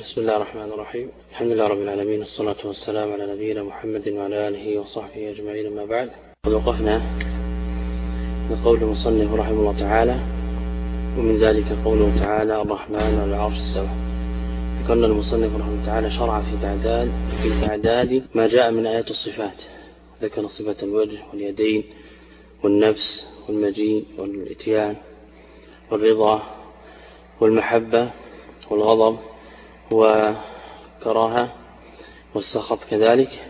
بسم الله الرحمن الرحيم. الحمد لله رب العالمين الصلاة والسلام على نبينا محمد وعلى آله وصحبه أجمعين ما بعد. قد وقفنا بقول المصنف رحمه الله تعالى ومن ذلك قوله تعالى الرحمن على العرش استوى ذكرنا المصنف رحمه الله تعالى شرع في تعداد في تعداد ما جاء من آيات الصفات. ذكر صفة الوجه واليدين والنفس والمجيء والإتيان والرضا والمحبة والغضب وكراهة والسخط كذلك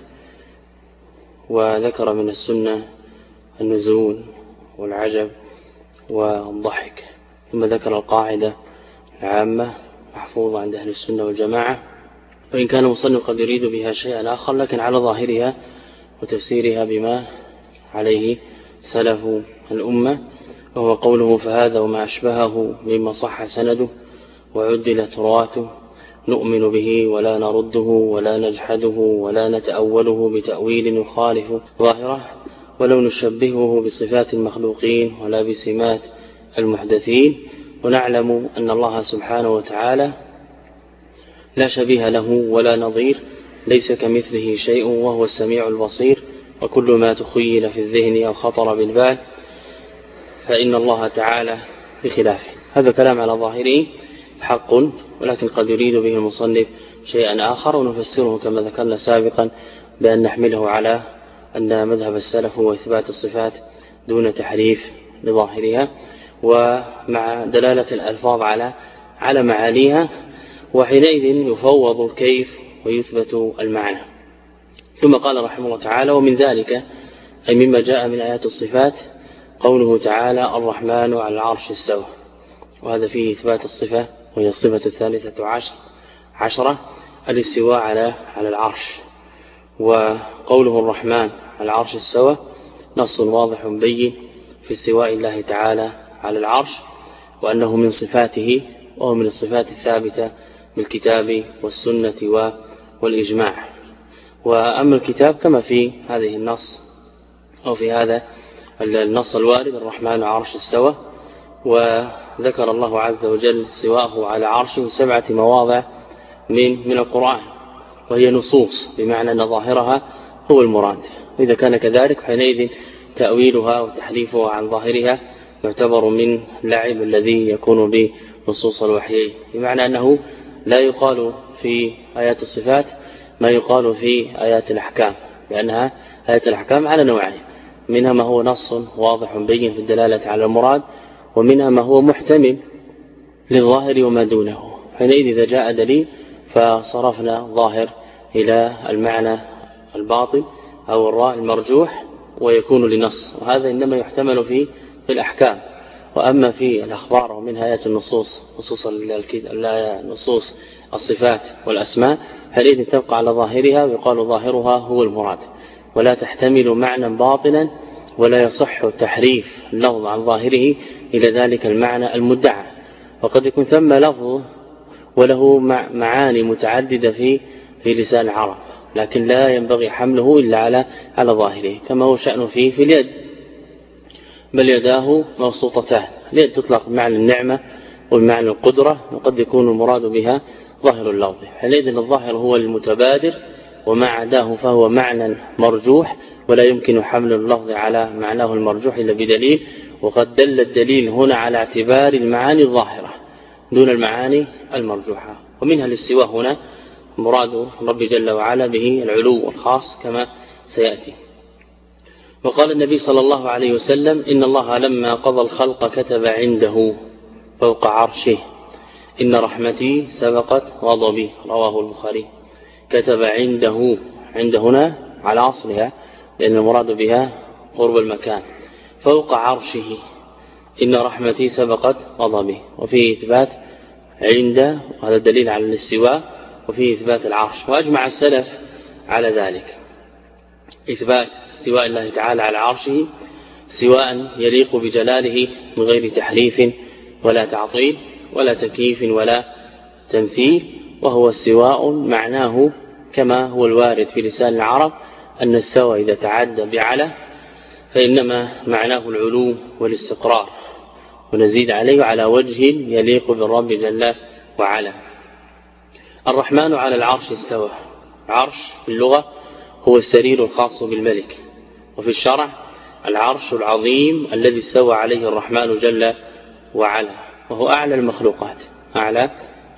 وذكر من السنة النزول والعجب والضحك ثم ذكر القاعدة العامة محفوظة عند أهل السنة والجماعة وإن كان مصنف قد يريد بها شيئا آخر لكن على ظاهرها وتفسيرها بما عليه سلف الأمة وهو قوله فهذا وما أشبهه مما صح سنده وعدل تراته نؤمن به ولا نرده ولا نجحده ولا نتأوله بتأويل يخالف ظاهره ولو نشبهه بصفات المخلوقين ولا بسمات المحدثين. ونعلم أن الله سبحانه وتعالى لا شبيه له ولا نظير ليس كمثله شيء وهو السميع البصير. وكل ما تخيل في الذهن أو خطر بالبال فإن الله تعالى بخلافه. هذا كلام على ظاهره. حق ولكن قد يريد به المصنف شيئا آخر ونفسره كما ذكرنا سابقا بأن نحمله على أن مذهب السلف هو إثبات الصفات دون تحريف لظاهرها ومع دلالة الألفاظ على على معانيها وحينئذ يفوض الكيف ويثبت المعنى. ثم قال رحمه الله تعالى ومن ذلك أي مما جاء من آيات الصفات قوله تعالى الرحمن على العرش استوى وهذا فيه إثبات الصفة وهي الصفة الثالثة عشر عشرة الاستواء على على العرش. وقوله الرحمن العرش استوى نص واضح بين في استواء الله تعالى على العرش وأنه من صفاته وهو من الصفات الثابتة بالكتاب والسنة والإجماع. وأما الكتاب كما في هذه النص أو في هذا النص الوارد الرحمن عرش استوى وذكر الله عز وجل سواه على عرشه سبعة مواضع من من القرآن وهي نصوص بمعنى أن ظاهرها هو المراد. إذا كان كذلك حينئذ تأويلها وتحريفها عن ظاهرها يعتبر من لعب الذي يكون بنصوص الوحيين بمعنى أنه لا يقال في آيات الصفات ما يقال في آيات الأحكام لأنها آيات الأحكام على نوعين منها ما هو نص واضح بين في الدلالة على المراد ومنها ما هو محتمل للظاهر وما دونه. حينئذ إذا جاء دليل فصرفنا ظاهر إلى المعنى الباطل أو الراء المرجوح ويكون لنص. وهذا إنما يحتمل في الأحكام. وأما في الأخبار ومن آيات النصوص نصوص نصوص الصفات والأسماء حينئذ تبقى على ظاهرها ويقال ظاهرها هو المراد. ولا تحتمل معنى باطلا ولا يصح تحريف اللفظ عن ظاهره إلى ذلك المعنى المدعى. وقد يكون ثم لفظ وله معاني متعددة في في لسان العرب لكن لا ينبغي حمله إلا على على ظاهره كما هو شأنه فيه في اليد. بل يداه مبسوطتان. اليد تطلق بمعنى النعمة وبمعنى القدرة وقد يكون المراد بها ظاهر اللفظ. حينئذ الظاهر هو المتبادر وما عداه فهو معنى مرجوح ولا يمكن حمل اللفظ على معناه المرجوح إلا بدليل وقد دل الدليل هنا على اعتبار المعاني الظاهرة دون المعاني المرجوحة. ومنها الاستواء هنا مراد رب جل وعلا به العلو الخاص كما سيأتي. وقال النبي صلى الله عليه وسلم إن الله لما قضى الخلق كتب عنده فوق عرشه. إن رحمتي سبقت غضبي. رواه البخاري. كتب عنده عند هنا على أصلها لأن المراد بها قرب المكان. فوق عرشه. إن رحمتي سبقت غضبي وفيه إثبات عند وهذا دليل على الاستواء وفيه إثبات العرش. وأجمع السلف على ذلك. إثبات استواء الله تعالى على عرشه سواء يليق بجلاله من غير تحريف ولا تعطيل ولا تكييف ولا تمثيل. وهو استواء معناه كما هو الوارد في لسان العرب أن استوى إذا تعدى بعلى فإنما معناه العلو والاستقرار ونزيد عليه على وجه يليق بالرب جل وعلا. الرحمن على العرش استوى. عرش في اللغة هو السرير الخاص بالملك وفي الشرع العرش العظيم الذي استوى عليه الرحمن جل وعلا وهو أعلى المخلوقات أعلى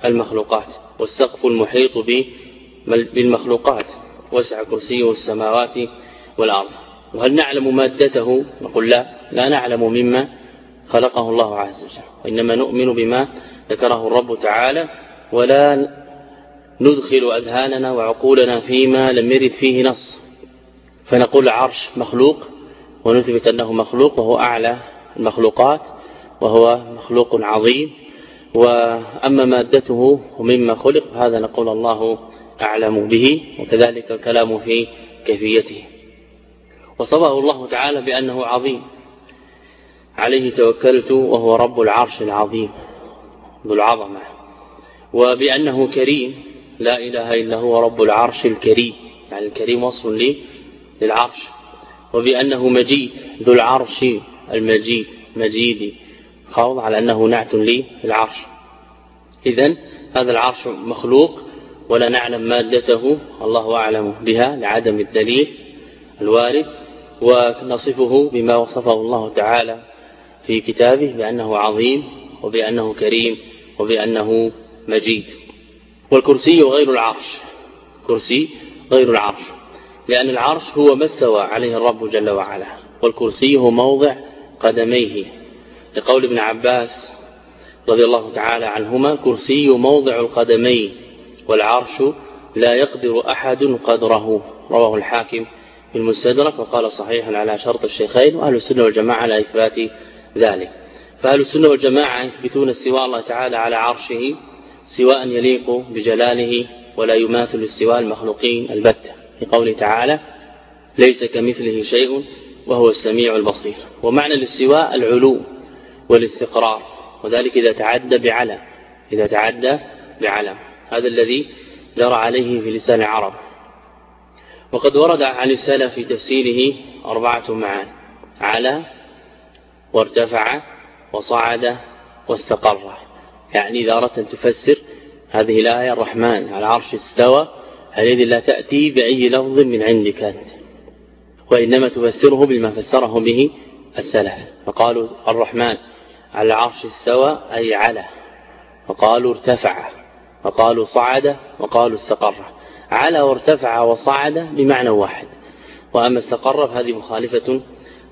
المخلوقات. والسقف المحيط بالمخلوقات وسع كرسيه السماوات والأرض. وهل نعلم مادته؟ نقول لا لا نعلم مما خلقه الله عز وجل وإنما نؤمن بما ذكره الرب تعالى ولا ندخل أذهاننا وعقولنا فيما لم يرد فيه نص. فنقول عرش مخلوق ونثبت أنه مخلوق وهو أعلى المخلوقات وهو مخلوق عظيم. وأما مادته ومما خلق هذا نقول الله أعلم به وكذلك الكلام في كيفيته. وصبه الله تعالى بأنه عظيم. عليه توكلت وهو رب العرش العظيم ذو العظمة. وبأنه كريم لا إله إلا هو رب العرش الكريم. يعني الكريم وصف لي للعرش. وبأنه مجيد ذو العرش المجيد مجيد. خوض على أنه نعت لي العرش. إذن هذا العرش مخلوق ولا نعلم مادته الله أعلم بها لعدم الدليل الوارد. ونصفه بما وصفه الله تعالى في كتابه بأنه عظيم وبأنه كريم وبأنه مجيد. والكرسي غير العرش. كرسي غير العرش. لأن العرش هو ما استوى عليه الرب جل وعلا. والكرسي هو موضع قدميه. لقول ابن عباس رضي الله تعالى عنهما كرسي موضع القدمين والعرش لا يقدر أحد قدره. رواه الحاكم المستدرك وقال صحيح على شرط الشيخين وأهل السنة والجماعة على إثبات ذلك. فأهل السنة والجماعة يثبتون استواء الله تعالى على عرشه سواء يليق بجلاله ولا يماثل استواء المخلوقين البتة. في قوله تعالى ليس كمثله شيء وهو السميع البصير ومعنى الاستواء العلو والاستقرار وذلك إذا تعدى بعلى إذا تعدى بعلى. هذا الذي جرى عليه في لسان العرب. وقد ورد عن السلف في تفسيره أربعة معان على وارتفع وصعد واستقر. يعني إذا أردت أن تفسر هذه الآية الرحمن على عرش استوى هذه لا تأتي بأي لفظ من عندك أنت وإنما تفسره بما فسره به السلف. فقالوا الرحمن على العرش استوى أي على وقالوا ارتفع. وقالوا صعد وقالوا استقر. على وارتفع وصعد بمعنى واحد. وأما استقر فهذه مخالفة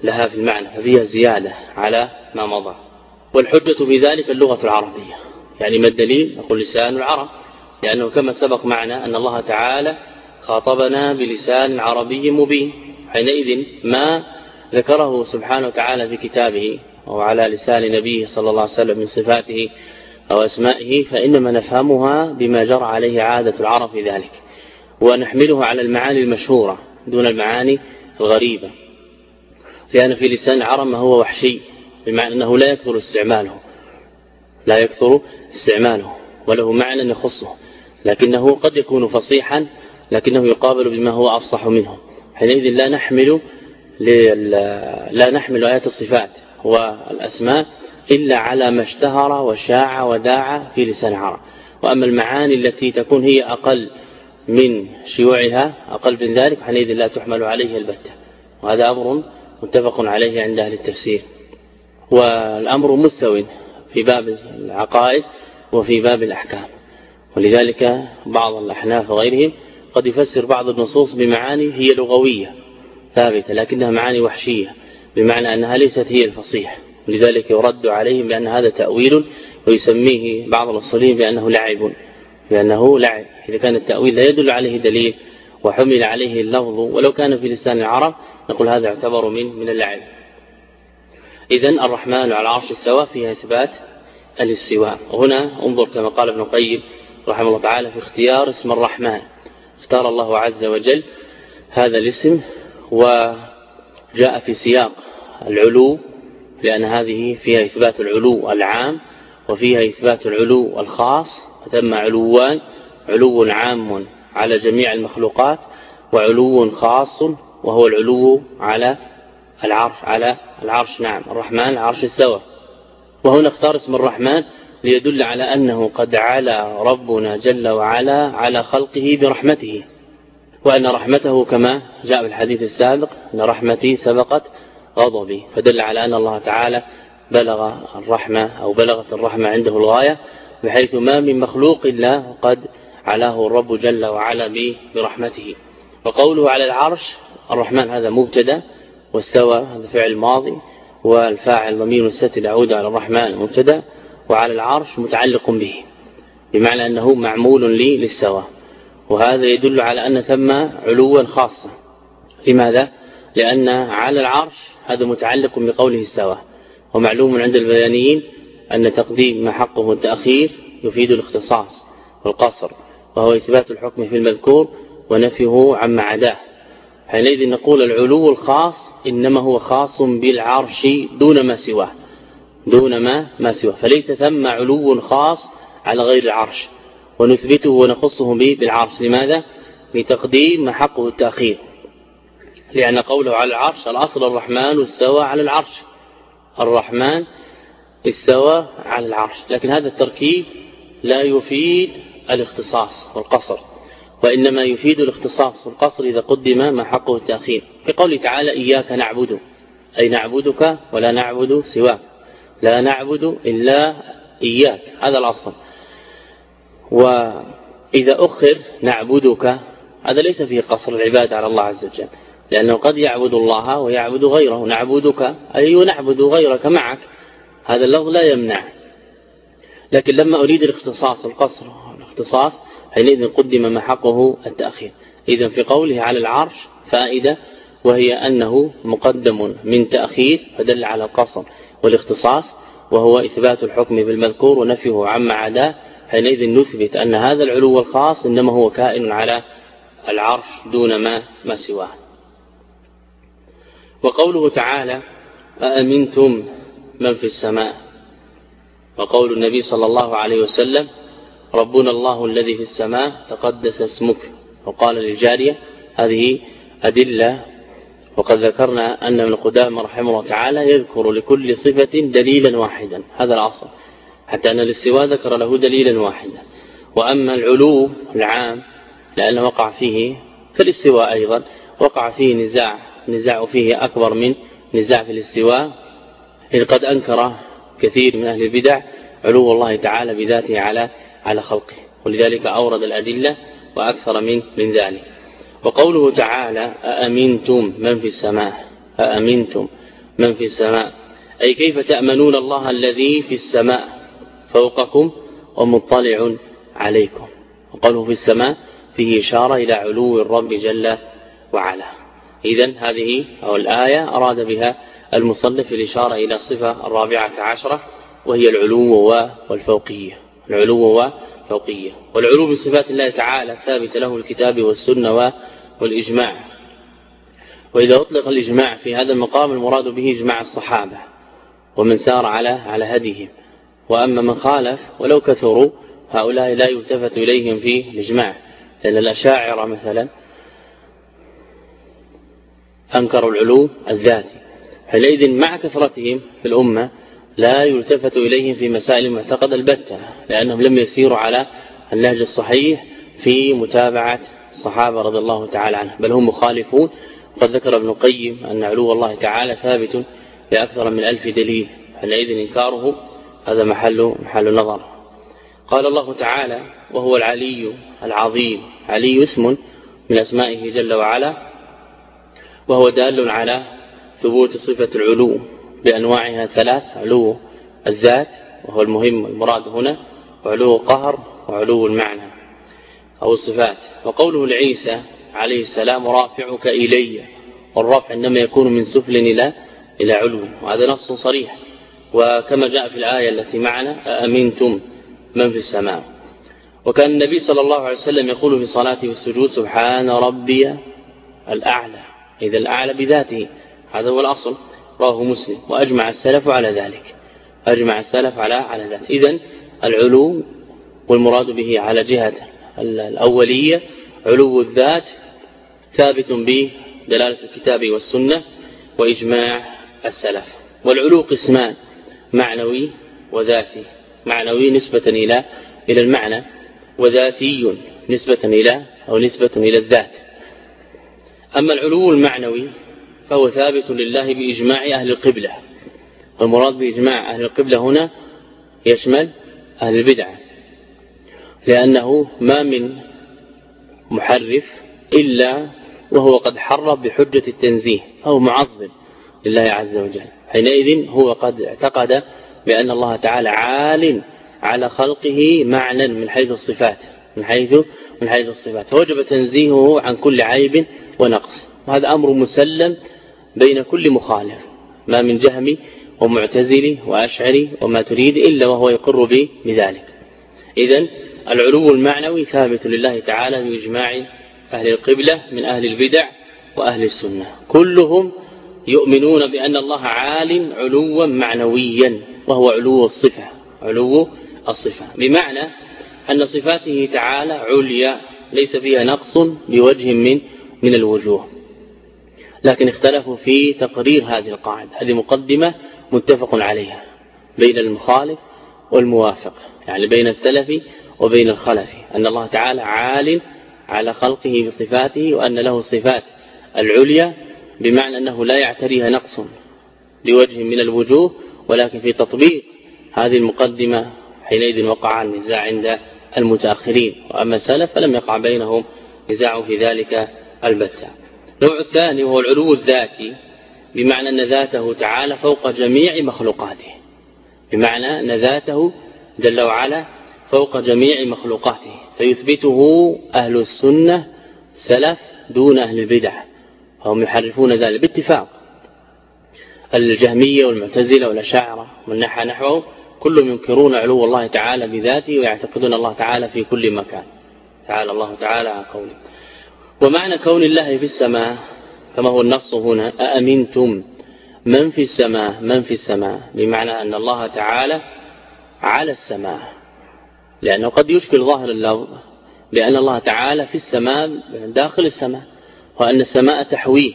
لها في المعنى ففيها زيادة على ما مضى. والحجة في ذلك اللغة العربية. يعني ما الدليل؟ نقول لسان العرب. لأنه كما سبق معنا أن الله تعالى خاطبنا بلسان عربي مبين. حينئذ ما ذكره سبحانه وتعالى في كتابه وعلى لسان نبيه صلى الله عليه وسلم من صفاته أو أسمائه فإنما نفهمها بما جرى عليه عادة العرب في ذلك. ونحمله على المعاني المشهورة دون المعاني الغريبة. لأن في لسان العرب ما هو وحشي بمعنى أنه لا يكثر استعماله. لا يكثر استعماله وله معنى يخصه. لكنه قد يكون فصيحا لكنه يقابل بما هو أفصح منه. حينئذ لا نحمل لا نحمل آيات الصفات والأسماء إلا على ما اشتهر وشاع وداع في لسان العرب. وأما المعاني التي تكون هي أقل من شيوعها أقل من ذلك حينئذ لا تحمل عليه البتة. وهذا أمر متفق عليه عند أهل التفسير. والأمر مستوٍ في باب العقائد وفي باب الأحكام. ولذلك بعض الأحناف وغيرهم قد يفسر بعض النصوص بمعاني هي لغوية ثابتة لكنها معاني وحشية بمعنى أنها ليست هي الفصيح ولذلك يرد عليهم بأن هذا تأويل ويسميه بعض الأصولين بأنه لعب. بأنه لعب إذا كان التأويل لا يدل عليه دليل وحمل عليه اللفظ ولو كان في لسان العرب نقول هذا يعتبر من من اللعب. إذا الرحمن على العرش السواء فيها إثبات الاستواء. وهنا انظر كما قال ابن القيم رحمه الله تعالى في اختيار اسم الرحمن. اختار الله عز وجل هذا الاسم وجاء في سياق العلو لأن هذه فيها إثبات العلو العام وفيها إثبات العلو الخاص. فتم علوان علو عام على جميع المخلوقات وعلو خاص وهو العلو على العرش على العرش نعم الرحمن العرش استوى وهنا اختار اسم الرحمن ليدل على أنه قد علا ربنا جل وعلا على خلقه برحمته وأن رحمته كما جاء في الحديث السابق أن رحمتي سبقت غضبي. فدل على أن الله تعالى بلغ الرحمة أو بلغت الرحمة عنده الغاية بحيث ما من مخلوق إلا قد علاه الرب جل وعلا برحمته. وقوله على العرش الرحمن هذا مبتدا واستوى هذا فعل ماضي والفاعل ضمير الستر يعود على الرحمن مبتدا وعلى العرش متعلق به بمعنى أنه معمول لي للسوى. وهذا يدل على أن ثم علوا خاصة لماذا؟ لأن على العرش هذا متعلق بقوله السوى ومعلوم عند البيانيين أن تقديم ما حقه التأخير يفيد الاختصاص والقصر وهو إثبات الحكم في المذكور ونفيه عما عداه حينئذ نقول العلو الخاص إنما هو خاص بالعرش دون ما سواه دون ما ما سواه. فليس ثم علو خاص على غير العرش ونثبته ونخصه به بالعرش. لماذا؟ لتقديم ما حقه التأخير. لأن قوله على العرش الأصل الرحمن استوى على العرش. الرحمن استوى على العرش لكن هذا التركيب لا يفيد الاختصاص والقصر وإنما يفيد الاختصاص والقصر إذا قدم ما حقه التأخير. في قوله تعالى إياك نعبد أي نعبدك ولا نعبد سواك لا نعبد إلا إياك هذا الأصل. وإذا أخر نعبدك هذا ليس فيه قصر العبادة على الله عز وجل لأنه قد يعبد الله ويعبد غيره نعبدك أي نعبد غيرك معك هذا اللفظ لا يمنع. لكن لما أريد الاختصاص القصر الاختصاص حينئذ قدم ما حقه التأخير. إذا في قوله على العرش فائدة وهي أنه مقدم من تأخير فدل على القصر والاختصاص وهو إثبات الحكم بالمذكور ونفيه عما عداه حينئذ نثبت أن هذا العلو الخاص إنما هو كائن على العرش دون ما ما سواه. وقوله تعالى أأمنتم من في السماء. وقول النبي صلى الله عليه وسلم ربنا الله الذي في السماء تقدس اسمك. وقال للجارية هذه أدلة. وقد ذكرنا أن ابن قدامة رحمه الله تعالى يذكر لكل صفة دليلا واحدا. هذا العصر. حتى أن الاستواء ذكر له دليلا واحدا. وأما العلو العام لأنه وقع فيه كالاستواء أيضا وقع فيه نزاع نزاع فيه أكبر من نزاع في الاستواء. إذ قد أنكر كثير من أهل البدع علو الله تعالى بذاته على على خلقه ولذلك أورد الأدلة وأكثر من من ذلك. وقوله تعالى أأمنتم من في السماء؟ أأمنتم من في السماء. أي كيف تأمنون الله الذي في السماء؟ فوقكم ومطلع عليكم. وقوله في السماء فيه إشارة إلى علو الرب جل وعلا. إذا هذه أو الآية أراد بها المصنف الإشارة إلى الصفة الرابعة عشرة وهي العلو والفوقية. العلو والفوقية والعلو من صفات الله تعالى ثابت له الكتاب والسنة والإجماع. وإذا أطلق الإجماع في هذا المقام المراد به إجماع الصحابة ومن سار على على هديهم. وأما من خالف ولو كثروا هؤلاء لا يلتفت إليهم في الإجماع. لأن الأشاعرة مثلا أنكروا العلو الذاتي حينئذ مع كثرتهم في الأمة لا يلتفت إليهم في مسائل المعتقد البتة لأنهم لم يسيروا على النهج الصحيح في متابعة الصحابة رضي الله تعالى عنهم بل هم مخالفون. قد ذكر ابن القيم أن علو الله تعالى ثابت بأكثر من ألف دليل حينئذ إنكاره هذا محل محل نظر. قال الله تعالى وهو العلي العظيم علي اسم من أسمائه جل وعلا وهو دال على ثبوت صفة العلو بأنواعها ثلاث علو الذات وهو المهم المراد هنا وعلو القهر وعلو المعنى أو الصفات. وقوله لعيسى عليه السلام رافعك إلي والرفع إنما يكون من سفل إلى إلى علو. وهذا نص صريح. وكما جاء في الآية التي معنا أأمنتم من في السماء؟ وكان النبي صلى الله عليه وسلم يقول في صلاته والسجود سبحان ربي الأعلى. إذا الأعلى بذاته. هذا هو الأصل. رواه مسلم. وأجمع السلف على ذلك. أجمع السلف على على ذلك. إذن العلو والمراد به على جهة الأولية علو الذات ثابت بدلالة الكتاب والسنة وإجماع السلف. والعلو قسمان معنوي وذاتي. معنوي نسبة إلى إلى المعنى وذاتي نسبة إلى أو نسبة إلى الذات. أما العلو المعنوي فهو ثابت لله بإجماع أهل القبلة. والمراد بإجماع أهل القبلة هنا يشمل أهل البدعة لأنه ما من محرف إلا وهو قد حرف بحجة التنزيه أو معظم لله عز وجل. حينئذ هو قد اعتقد بأن الله تعالى عال على خلقه معنى من حيث الصفات من حيث من حيث الصفات. فوجب تنزيهه عن كل عيب ونقص. وهذا أمر مسلم بين كل مخالف ما من جهم ومعتزلي وأشعري وما تريد إلا وهو يقر به بذلك. إذا العلو المعنوي ثابت لله تعالى بإجماع أهل القبلة من أهل البدع وأهل السنة. كلهم يؤمنون بأن الله عال علوا معنويا وهو علو الصفة علو الصفة. بمعنى أن صفاته تعالى عليا ليس فيها نقص بوجه من من الوجوه. لكن اختلفوا في تقرير هذه القاعدة. هذه مقدمة متفق عليها بين المخالف والموافق يعني بين السلف وبين الخلف أن الله تعالى عال على خلقه بصفاته وأن له الصفات العليا بمعنى أنه لا يعتريها نقص لوجه من الوجوه ولكن في تطبيق هذه المقدمة حينئذ وقع النزاع عند المتأخرين وأما السلف فلم يقع بينهم نزاع في ذلك البتة. النوع الثاني وهو العلو الذاتي بمعنى أن ذاته تعالى فوق جميع مخلوقاته. بمعنى أن ذاته جل وعلا فوق جميع مخلوقاته. فيثبته أهل السنة سلف دون أهل البدع. فهم يحرفون ذلك باتفاق. الجهمية والمعتزلة والأشاعرة والنحى نحوه كلهم ينكرون علو الله تعالى بذاته ويعتقدون الله تعالى في كل مكان. تعالى الله تعالى عن قوله. ومعنى كون الله في السماء كما هو النص هنا أأمنتم من في السماء من في السماء؟ بمعنى أن الله تعالى على السماء. لأنه قد يشكل ظاهر اللفظ بأن الله تعالى في السماء داخل السماء وأن السماء تحويه.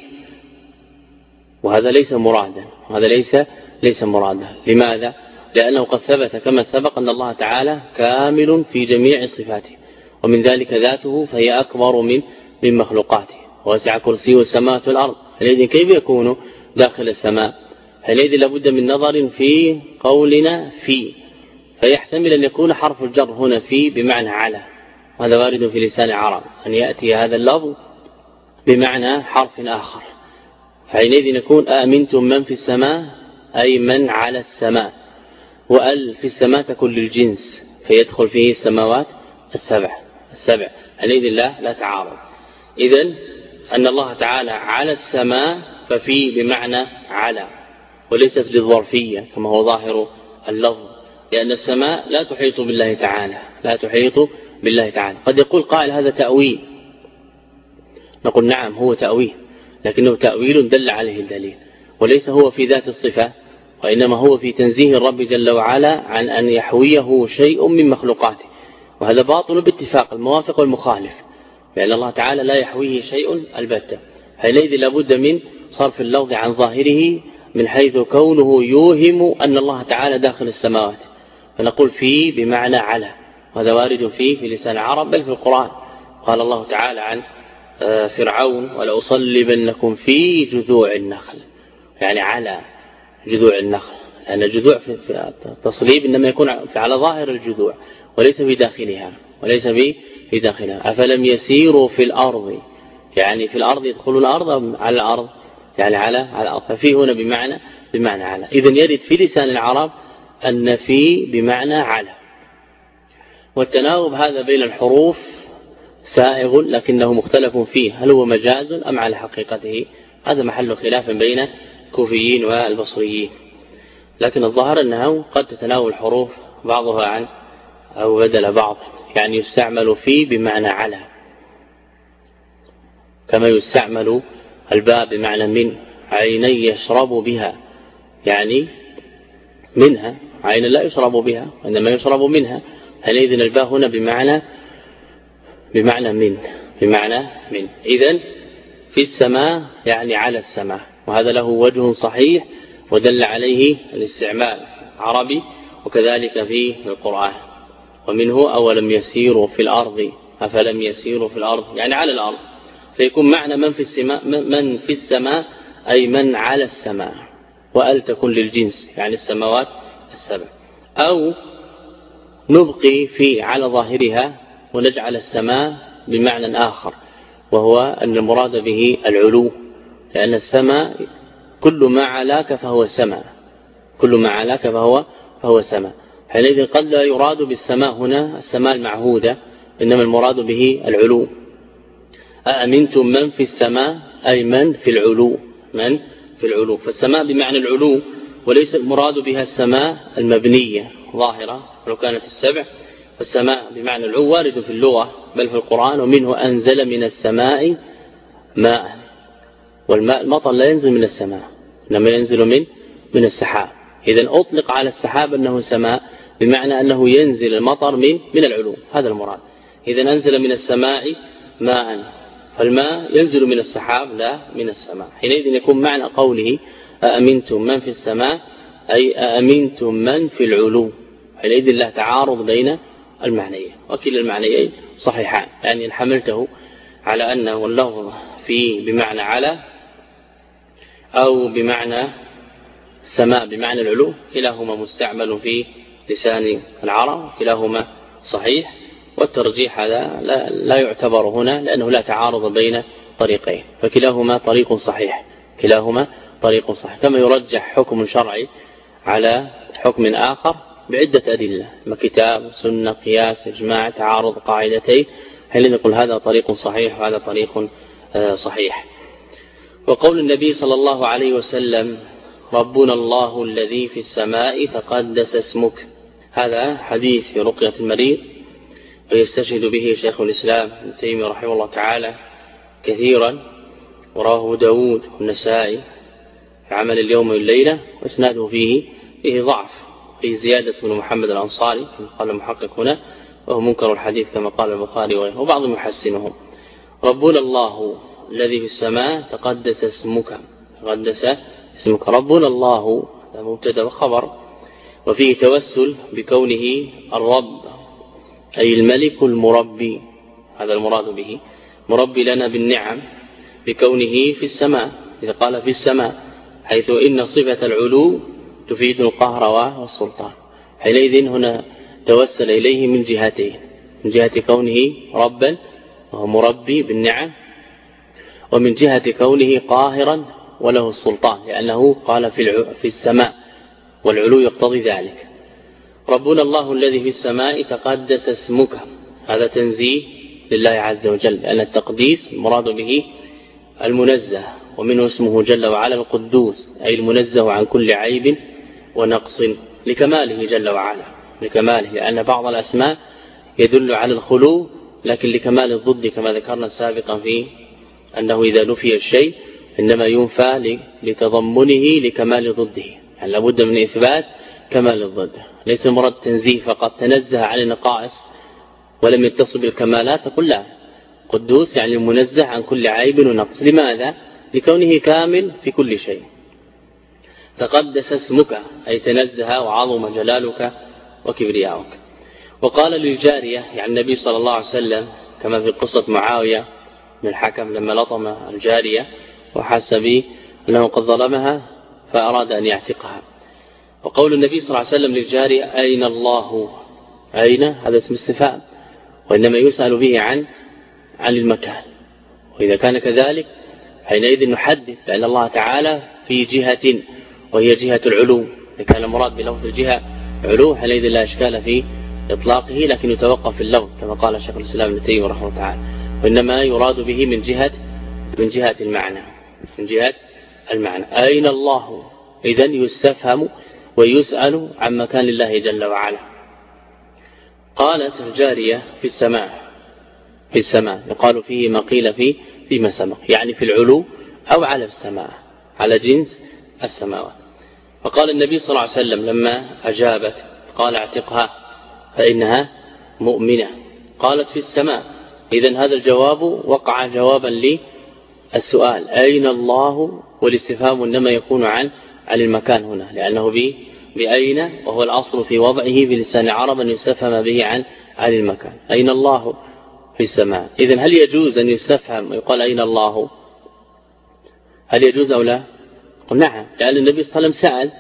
وهذا ليس مرادا وهذا ليس ليس مرادا. لماذا؟ لأنه قد ثبت كما سبق أن الله تعالى كامل في جميع صفاته ومن ذلك ذاته فهي أكبر من من مخلوقاته. وسع كرسيه السماوات والأرض حينئذ كيف يكون داخل السماء؟ حينئذ لابد من نظر في قولنا في. فيحتمل أن يكون حرف الجر هنا في بمعنى على. وهذا وارد في لسان العرب أن يأتي هذا اللفظ بمعنى حرف آخر. حينئذ نكون آمنتم من في السماء أي من على السماء. وأل في السماء تكون للجنس فيدخل فيه السماوات السبع. السبع. حينئذ لا لا تعارض. إذا أن الله تعالى على السماء ففي بمعنى على وليست للظرفية كما هو ظاهر اللفظ لأن السماء لا تحيط بالله تعالى لا تحيط بالله تعالى. قد يقول قائل هذا تأويل. نقول نعم هو تأويل لكنه تأويل دل عليه الدليل وليس هو في ذات الصفة وإنما هو في تنزيه الرب جل وعلا عن أن يحويه شيء من مخلوقاته. وهذا باطل باتفاق الموافق والمخالف. لأن الله تعالى لا يحويه شيء البتة. حينئذ لابد من صرف اللفظ عن ظاهره من حيث كونه يوهم أن الله تعالى داخل السماوات. فنقول في بمعنى على. وهذا وارد فيه في لسان العرب بل في القرآن. قال الله تعالى عن آه، فرعون ولأصلبنكم في جذوع النخل يعني على جذوع النخل. لأن الجذوع في التصليب إنما يكون على ظاهر الجذوع وليس في داخلها وليس في داخلها أفلم يسيروا في الأرض؟ يعني في الأرض يدخلون الأرض على الأرض؟ يعني على على الأرض. ففي هنا بمعنى بمعنى على. إذا يرد في لسان العرب أن في بمعنى على. والتناوب هذا بين الحروف سائغ لكنه مختلف فيه. هل هو مجاز أم على حقيقته؟ هذا محل خلاف بين الكوفيين والبصريين. لكن الظاهر أنه قد تتناول الحروف بعضها عن أو بدل بعض. يعني يستعمل في بمعنى على. كما يستعمل الباء بمعنى من عيني يشرب بها. يعني منها عين لا يشرب بها وإنما يشرب منها. حينئذ الباء هنا بمعنى بمعنى من بمعنى من. إذا في السماء يعني على السماء. وهذا له وجه صحيح ودل عليه الاستعمال عربي وكذلك في القرآن. ومنه أولم يسيروا في الأرض أفلم يسيروا في الأرض؟ يعني على الأرض. فيكون معنى من في السماء من في السماء أي من على السماء. وأل تكون للجنس يعني السماوات السبع. أو نبقي في على ظاهرها ونجعل السماء بمعنى آخر وهو أن المراد به العلو. لأن السماء كل ما علاك فهو سماء. كل ما علاك فهو فهو سماء. حينئذ قد لا يراد بالسماء هنا السماء المعهودة إنما المراد به العلو. أأمنتم من في السماء؟ أي من في العلو. من في العلو. فالسماء بمعنى العلو وليس المراد بها السماء المبنية ظاهرة ولو كانت السبع. فالسماء بمعنى العلو وارد في اللغة بل في القرآن ومنه أنزل من السماء ماء. والماء المطر لا ينزل من السماء إنما ينزل من من السحاب. إذا أطلق على السحاب أنه سماء بمعنى أنه ينزل المطر من من العلو هذا المراد. إذا أنزل من السماء ماء فالماء ينزل من السحاب لا من السماء. حينئذ يكون معنى قوله أأمنتم من في السماء؟ أي أأمنتم من في العلو حينئذ لا تعارض بين المعنيين وكلا المعنيين صحيحان. يعني إن حملته على أنه اللفظ في بمعنى على أو بمعنى السماء بمعنى العلو كلاهما مستعمل في لسان العرب كلاهما صحيح والترجيح هذا لا, لا يعتبر هنا لأنه لا تعارض بين طريقين فكلاهما طريق صحيح كلاهما طريق صحيح. كما يرجح حكم شرعي على حكم آخر بعدة أدلة كتاب سنة قياس إجماع تعارض قاعدتين هل نقول هذا طريق صحيح وهذا طريق آه، صحيح. وقول النبي صلى الله عليه وسلم ربنا الله الذي في السماء تقدس اسمك. هذا حديث في رقية المريض ويستشهد به شيخ الإسلام ابن تيمية رحمه الله تعالى كثيرا وراه داود والنسائي في عمل اليوم والليلة وإسناده فيه فيه ضعف فيه زيادة بن محمد الأنصاري كما قال المحقق هنا وهو منكر الحديث كما قال البخاري وغيره وبعضهم يحسنه ربنا الله الذي في السماء تقدس اسمك تقدس اسمك. ربنا الله مبتدأ وخبر وفيه توسل بكونه الرب أي الملك المربي هذا المراد به مربي لنا بالنعم بكونه في السماء إذا قال في السماء حيث إن صفة العلو تفيد القهر والسلطان. حينئذ هنا توسل إليه من جهتين من جهة كونه ربا وهو مربي بالنعم ومن جهة كونه قاهرا وله السلطان لأنه قال في, في السماء. والعلو يقتضي ذلك. ربنا الله الذي في السماء تقدس اسمك. هذا تنزيه لله عز وجل لأن التقديس المراد به المنزه ومنه اسمه جل وعلا القدوس أي المنزه عن كل عيب ونقص لكماله جل وعلا لكماله لأن بعض الأسماء يدل على الخلو لكن لكمال الضد كما ذكرنا سابقا في أنه إذا نفي الشيء إنما ينفى لتضمنه لكمال ضده. يعني لابد من إثبات؟ كمال الضد. ليس مراد تنزيه فقط تنزه عن النقائص ولم يتصل بالكمالات؟ فقل لا. قدوس يعني منزه عن كل عيب ونقص. لماذا؟ لكونه كامل في كل شيء. تقدس اسمك أي تنزه وعظم جلالك وكبرياؤك. وقال للجارية يعني النبي صلى الله عليه وسلم كما في قصة معاوية من الحكم لما لطم الجارية وحس به أنه قد ظلمها فأراد أن يعتقها. وقول النبي صلى الله عليه وسلم للجارية أين الله؟ أين؟ هذا اسم استفهام وإنما يسأل به عن عن المكان. وإذا كان كذلك حينئذ نحدث بأن الله تعالى في جهة وهي جهة العلو. إذا كان المراد بلفظ الجهة علو حينئذ لا إشكال في إطلاقه لكن يتوقف في اللفظ كما قال شيخ الإسلام ابن تيمية رحمه الله تعالى. وإنما يراد به من جهة من جهة المعنى من جهة المعنى. أين الله؟ إذا يستفهم ويسأل عن مكان الله جل وعلا. قالت الجارية في السماء في السماء. يقال فيه ما قيل فيه فيما سبق. يعني في العلو أو على السماء على جنس السماوات. فقال النبي صلى الله عليه وسلم لما أجابت قال اعتقها فإنها مؤمنة. قالت في السماء. إذا هذا الجواب وقع جوابا للسؤال أين الله؟ والاستفهام إنما يكون عن عن المكان هنا لأنه بأين؟ وهو الأصل في وضعه بلسان عرب أن يستفهم به عن عن المكان. أين الله في السماء؟ إذا هل يجوز أن يستفهم ويقال أين الله؟ هل يجوز أو لا؟ قل نعم لأن النبي صلى الله عليه وسلم سأل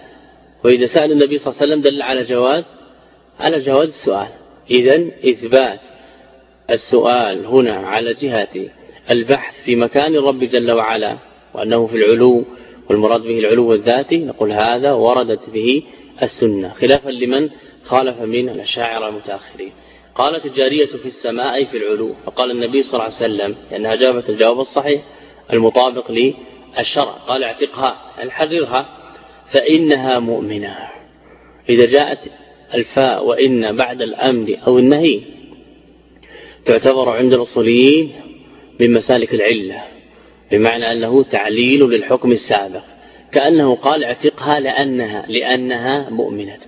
وإذا سأل النبي صلى الله عليه وسلم دل على جواز على جواز السؤال. إذا إثبات السؤال هنا على جهة البحث في مكان الرب جل وعلا وأنه في العلو والمراد به العلو الذاتي نقول هذا وردت به السنة خلافا لمن خالف من الأشاعر المتأخرين. قالت الجارية في السماء في العلو فقال النبي صلى الله عليه وسلم لأنها جابت الجواب الصحيح المطابق للشرع. قال اعتقها الحذرها فإنها مؤمنة. إذا جاءت الفاء وإن بعد الأمر أو النهي تعتبر عند الأصوليين من مسالك العلة. بمعنى أنه تعليل للحكم السابق. كأنه قال اعتقها لأنها, لأنها مؤمنة.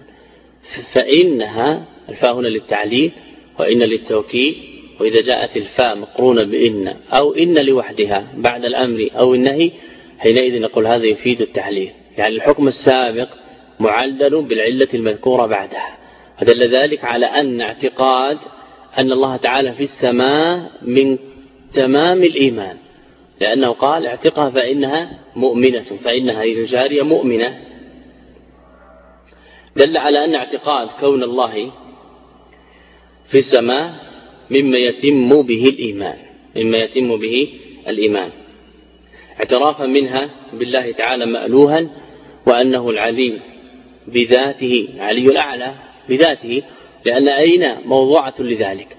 فإنها الفاء هنا للتعليل وإن للتوكيد وإذا جاءت الفاء مقرونة بإن أو إن لوحدها بعد الأمر أو النهي حينئذ نقول هذا يفيد التعليل. يعني الحكم السابق معلل بالعلة المذكورة بعدها. فدل ذلك على أن اعتقاد أن الله تعالى في السماء من تمام الإيمان. لأنه قال اعتقها فإنها مؤمنة فإنها إذا جارية مؤمنة. دل على أن اعتقاد كون الله في السماء مما يتم به الإيمان مما يتم به الإيمان. اعترافا منها بالله تعالى مألوها وأنه العليم بذاته علي الأعلى بذاته لأن أين موضوعة لذلك؟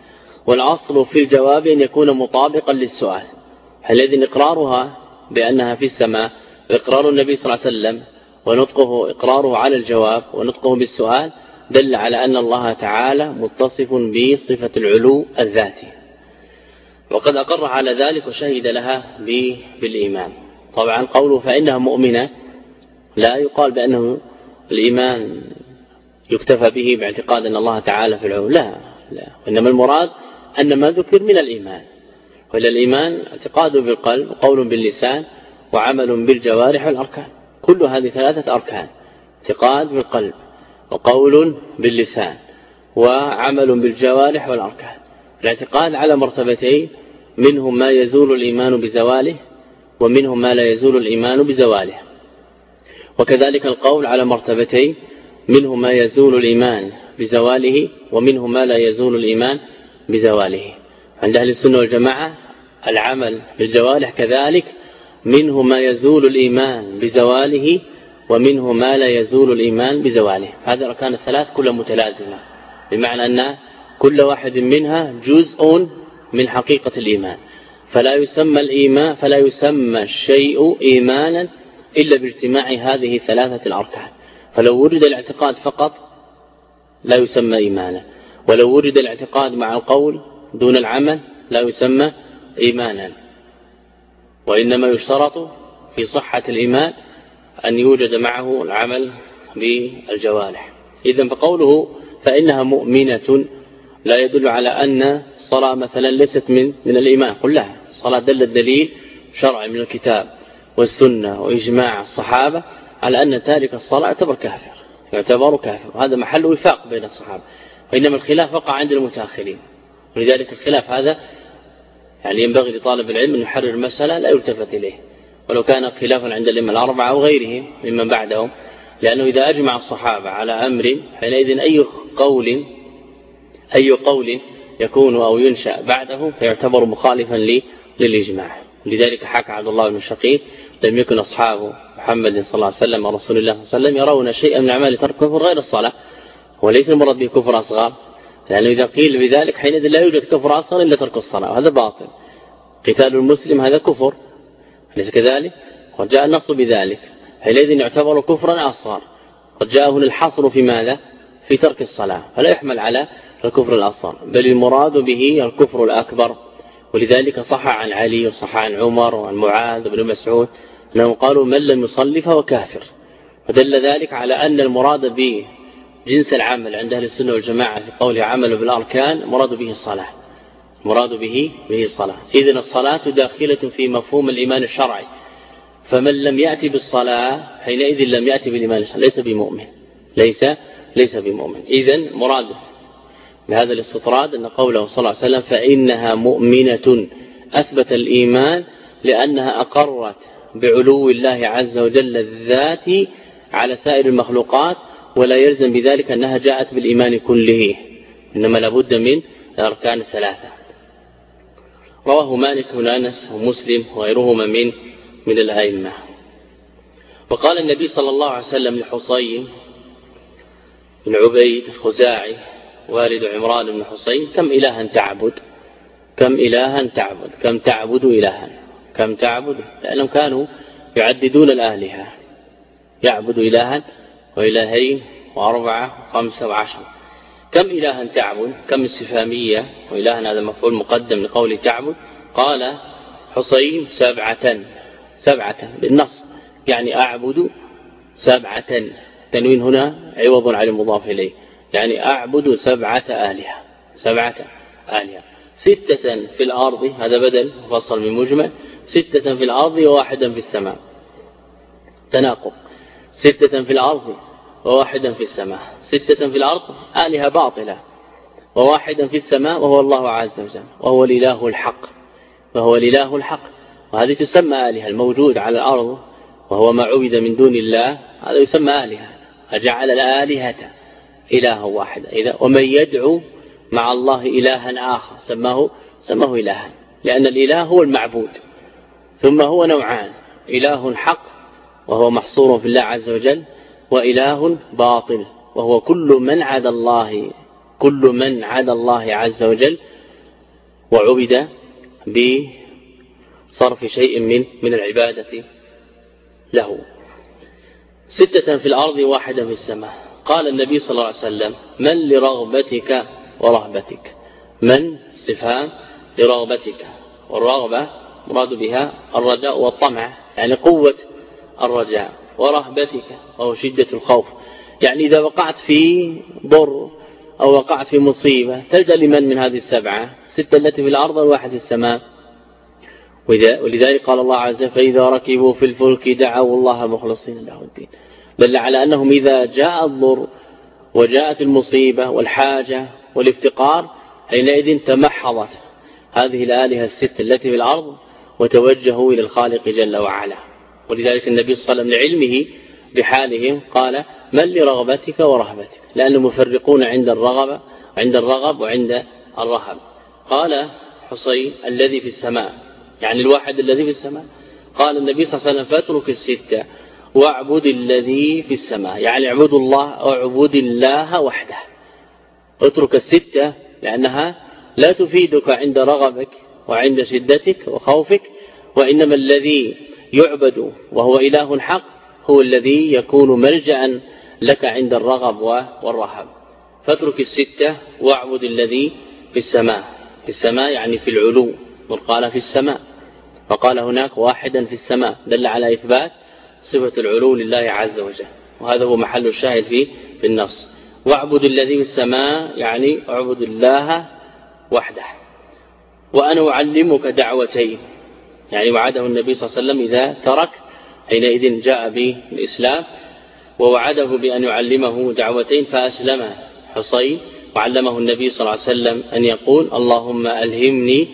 والأصل في الجواب أن يكون مطابقا للسؤال. الذي إقرارها بأنها في السماء إقرار النبي صلى الله عليه وسلم ونطقه إقراره على الجواب ونطقه بالسؤال دل على أن الله تعالى متصف بصفة العلو الذاتي. وقد أقر على ذلك وشهد لها بالإيمان. طبعا قوله فإنها مؤمنة لا يقال بأنه الإيمان يكتفى به باعتقاد أن الله تعالى في العلو. لا لا. وإنما المراد أن ما ذكر من الإيمان. وإلى الإيمان اعتقاد بالقلب وقول باللسان وعمل بالجوارح والأركان. كل هذه ثلاثة أركان. اعتقاد بالقلب وقول باللسان وعمل بالجوارح والأركان. الاعتقاد على مرتبتين منهم ما يزول الإيمان بزواله ومنهم ما لا يزول الإيمان بزواله. وكذلك القول على مرتبتين منه ما يزول الإيمان بزواله ومنه ما لا يزول الإيمان بزواله. عند أهل السنة والجماعة العمل بالجوارح كذلك منه ما يزول الإيمان بزواله ومنه ما لا يزول الإيمان بزواله. هذه الأركان الثلاث كلها متلازمة بمعنى أن كل واحد منها جزء من حقيقة الإيمان. فلا يسمى الإيمان فلا يسمى الشيء إيمانا إلا باجتماع هذه ثلاثة الأركان. فلو وجد الاعتقاد فقط لا يسمى إيمانا. ولو وجد الاعتقاد مع القول دون العمل لا يسمى إيمانا. وإنما يشترط في صحة الإيمان أن يوجد معه العمل بالجوارح. إذا فقوله فإنها مؤمنة لا يدل على أن الصلاة مثلا ليست من من الإيمان. قل لها الصلاة دل الدليل شرعي من الكتاب والسنة وإجماع الصحابة على أن تارك الصلاة يعتبر كافر يعتبر كافر. وهذا محل وفاق بين الصحابة. وإنما الخلاف وقع عند المتأخرين. ولذلك الخلاف هذا يعني ينبغي لطالب العلم أن يحرر المسألة لا يلتفت إليه. ولو كان خلافا عند الإمام الأربعة أو غيرهم ممن بعدهم لأنه إذا أجمع الصحابة على أمر حينئذ أي قول أي قول يكون أو ينشأ بعده فيعتبر مخالفا للإجماع. لذلك حكى عبد الله بن شقيق لم يكن أصحاب محمد صلى الله عليه وسلم ورسول الله صلى الله عليه وسلم يرون شيئا من أعمال ترك كفر غير الصلاة. وليس المراد به كفر أصغر لأنه إذا قيل بذلك حينئذ لا يوجد كفر أصغر إلا ترك الصلاة وهذا باطل. قتال المسلم هذا كفر أليس كذلك؟ قد جاء النص بذلك حينئذ يعتبر كفرا أصغر. قد جاء هنا الحصر في ماذا؟ في ترك الصلاة فلا يحمل على الكفر الأصغر بل المراد به الكفر الأكبر. ولذلك صح عن علي وصح عن عمر وعن معاذ بن مسعود أنهم قالوا من لم يصلي فهو كافر. ودل ذلك على أن المراد بجنس العمل عند أهل السنة والجماعة في قول عمل بالأركان مراد به الصلاة. مراد به به الصلاة. إذن الصلاة داخلة في مفهوم الإيمان الشرعي. فمن لم يأتي بالصلاة حينئذ لم يأتي بالإيمان الشرعي. ليس بمؤمن. ليس ليس بمؤمن. إذا مراد بهذا الاستطراد أن قوله صلى الله عليه وسلم فإنها مؤمنة. أثبت الإيمان لأنها أقرت بعلو الله عز وجل الذات على سائر المخلوقات ولا يلزم بذلك أنها جاءت بالإيمان كله إنما لابد من الأركان الثلاثة. رواه مالك بن أنس ومسلم وغيرهما من من الأئمة. وقال النبي صلى الله عليه وسلم لحصين بن عبيد الخزاعي والد عمران بن حسين كم إلها تعبد؟ كم إلها تعبد؟ كم تعبد إلها؟ كم تعبد؟ لأنهم كانوا يعددون الآلهة. يعبد إلها؟ وإلهين وأربعة وخمسة وعشرة. كم إلها تعبد؟ كم استفهامية؟ وإلها هذا مفعول مقدم لقول تعبد. قال حصين سبعة سبعة بالنص. يعني أعبد سبعة. تنوين هنا عوض عن المضاف إليه. يعني أعبد سبعة آلهة. سبعة آلهة. ستة في الأرض هذا بدل فصل من مجمل. ستة في الأرض وواحدا في السماء. تناقض. ستة في الأرض وواحدا في السماء. ستة في الأرض آلهة باطلة. وواحدا في السماء وهو الله عز وجل. وهو الإله الحق. وهو الإله الحق. وهذه تسمى آلهة الموجود على الأرض وهو ما عبد من دون الله. هذا يسمى آلهة. أجعل الآلهة إله واحد. إذا ومن يدعو مع الله إلها آخر. سماه سماه إلها. لأن الإله هو المعبود. ثم هو نوعان. إله حق وهو محصور في الله عز وجل. وإله باطل وهو كل من عاد الله كل من عاد الله عز وجل وعبد بصرف شيء من من العبادة له. ستة في الأرض واحدة في السماء. قال النبي صلى الله عليه وسلم من لرغبتك ورهبتك؟ من استفهام لرغبتك؟ والرغبة مراد بها الرجاء والطمع يعني قوة الرجاء. ورهبتك وهو شدة الخوف. يعني إذا وقعت في ضر أو وقعت في مصيبة تلجأ لمن من هذه السبعة؟ ستة التي في الأرض والواحد في السماء. ولذلك قال الله عز وجل فإذا ركبوا في الفلك دعوا الله مخلصين له الدين. دل على أنهم إذا جاء الضر وجاءت المصيبة والحاجة والافتقار حينئذ تمحضت هذه الآلهة الست التي في الأرض وتوجهوا إلى الخالق جل وعلا. ولذلك النبي صلى الله عليه وسلم لعلمه بحالهم قال من لرغبتك ورهبتك؟ لأنهم مفرقون عند الرغبة عند الرغب وعند الرهب. قال حصين الذي في السماء. يعني الواحد الذي في السماء. قال النبي صلى الله عليه وسلم فاترك الستة واعبد الذي في السماء. يعني اعبد الله اعبد الله وحده. اترك الستة لأنها لا تفيدك عند رغبك وعند شدتك وخوفك وإنما الذي يعبد وهو إله حق هو الذي يكون ملجأ لك عند الرغب والرهب. فاترك الستة واعبد الذي في السماء. في السماء يعني في العلو. وقال في السماء. فقال هناك واحدا في السماء. دل على إثبات صفة العلو لله عز وجل. وهذا هو محل الشاهد في النص. واعبد الذي في السماء يعني اعبد الله وحده. وأنا أعلمك دعوتين. يعني وعده النبي صلى الله عليه وسلم إذا ترك حينئذ جاء بالإسلام ووعده بأن يعلمه دعوتين فأسلم حصين وعلمه النبي صلى الله عليه وسلم أن يقول اللهم ألهمني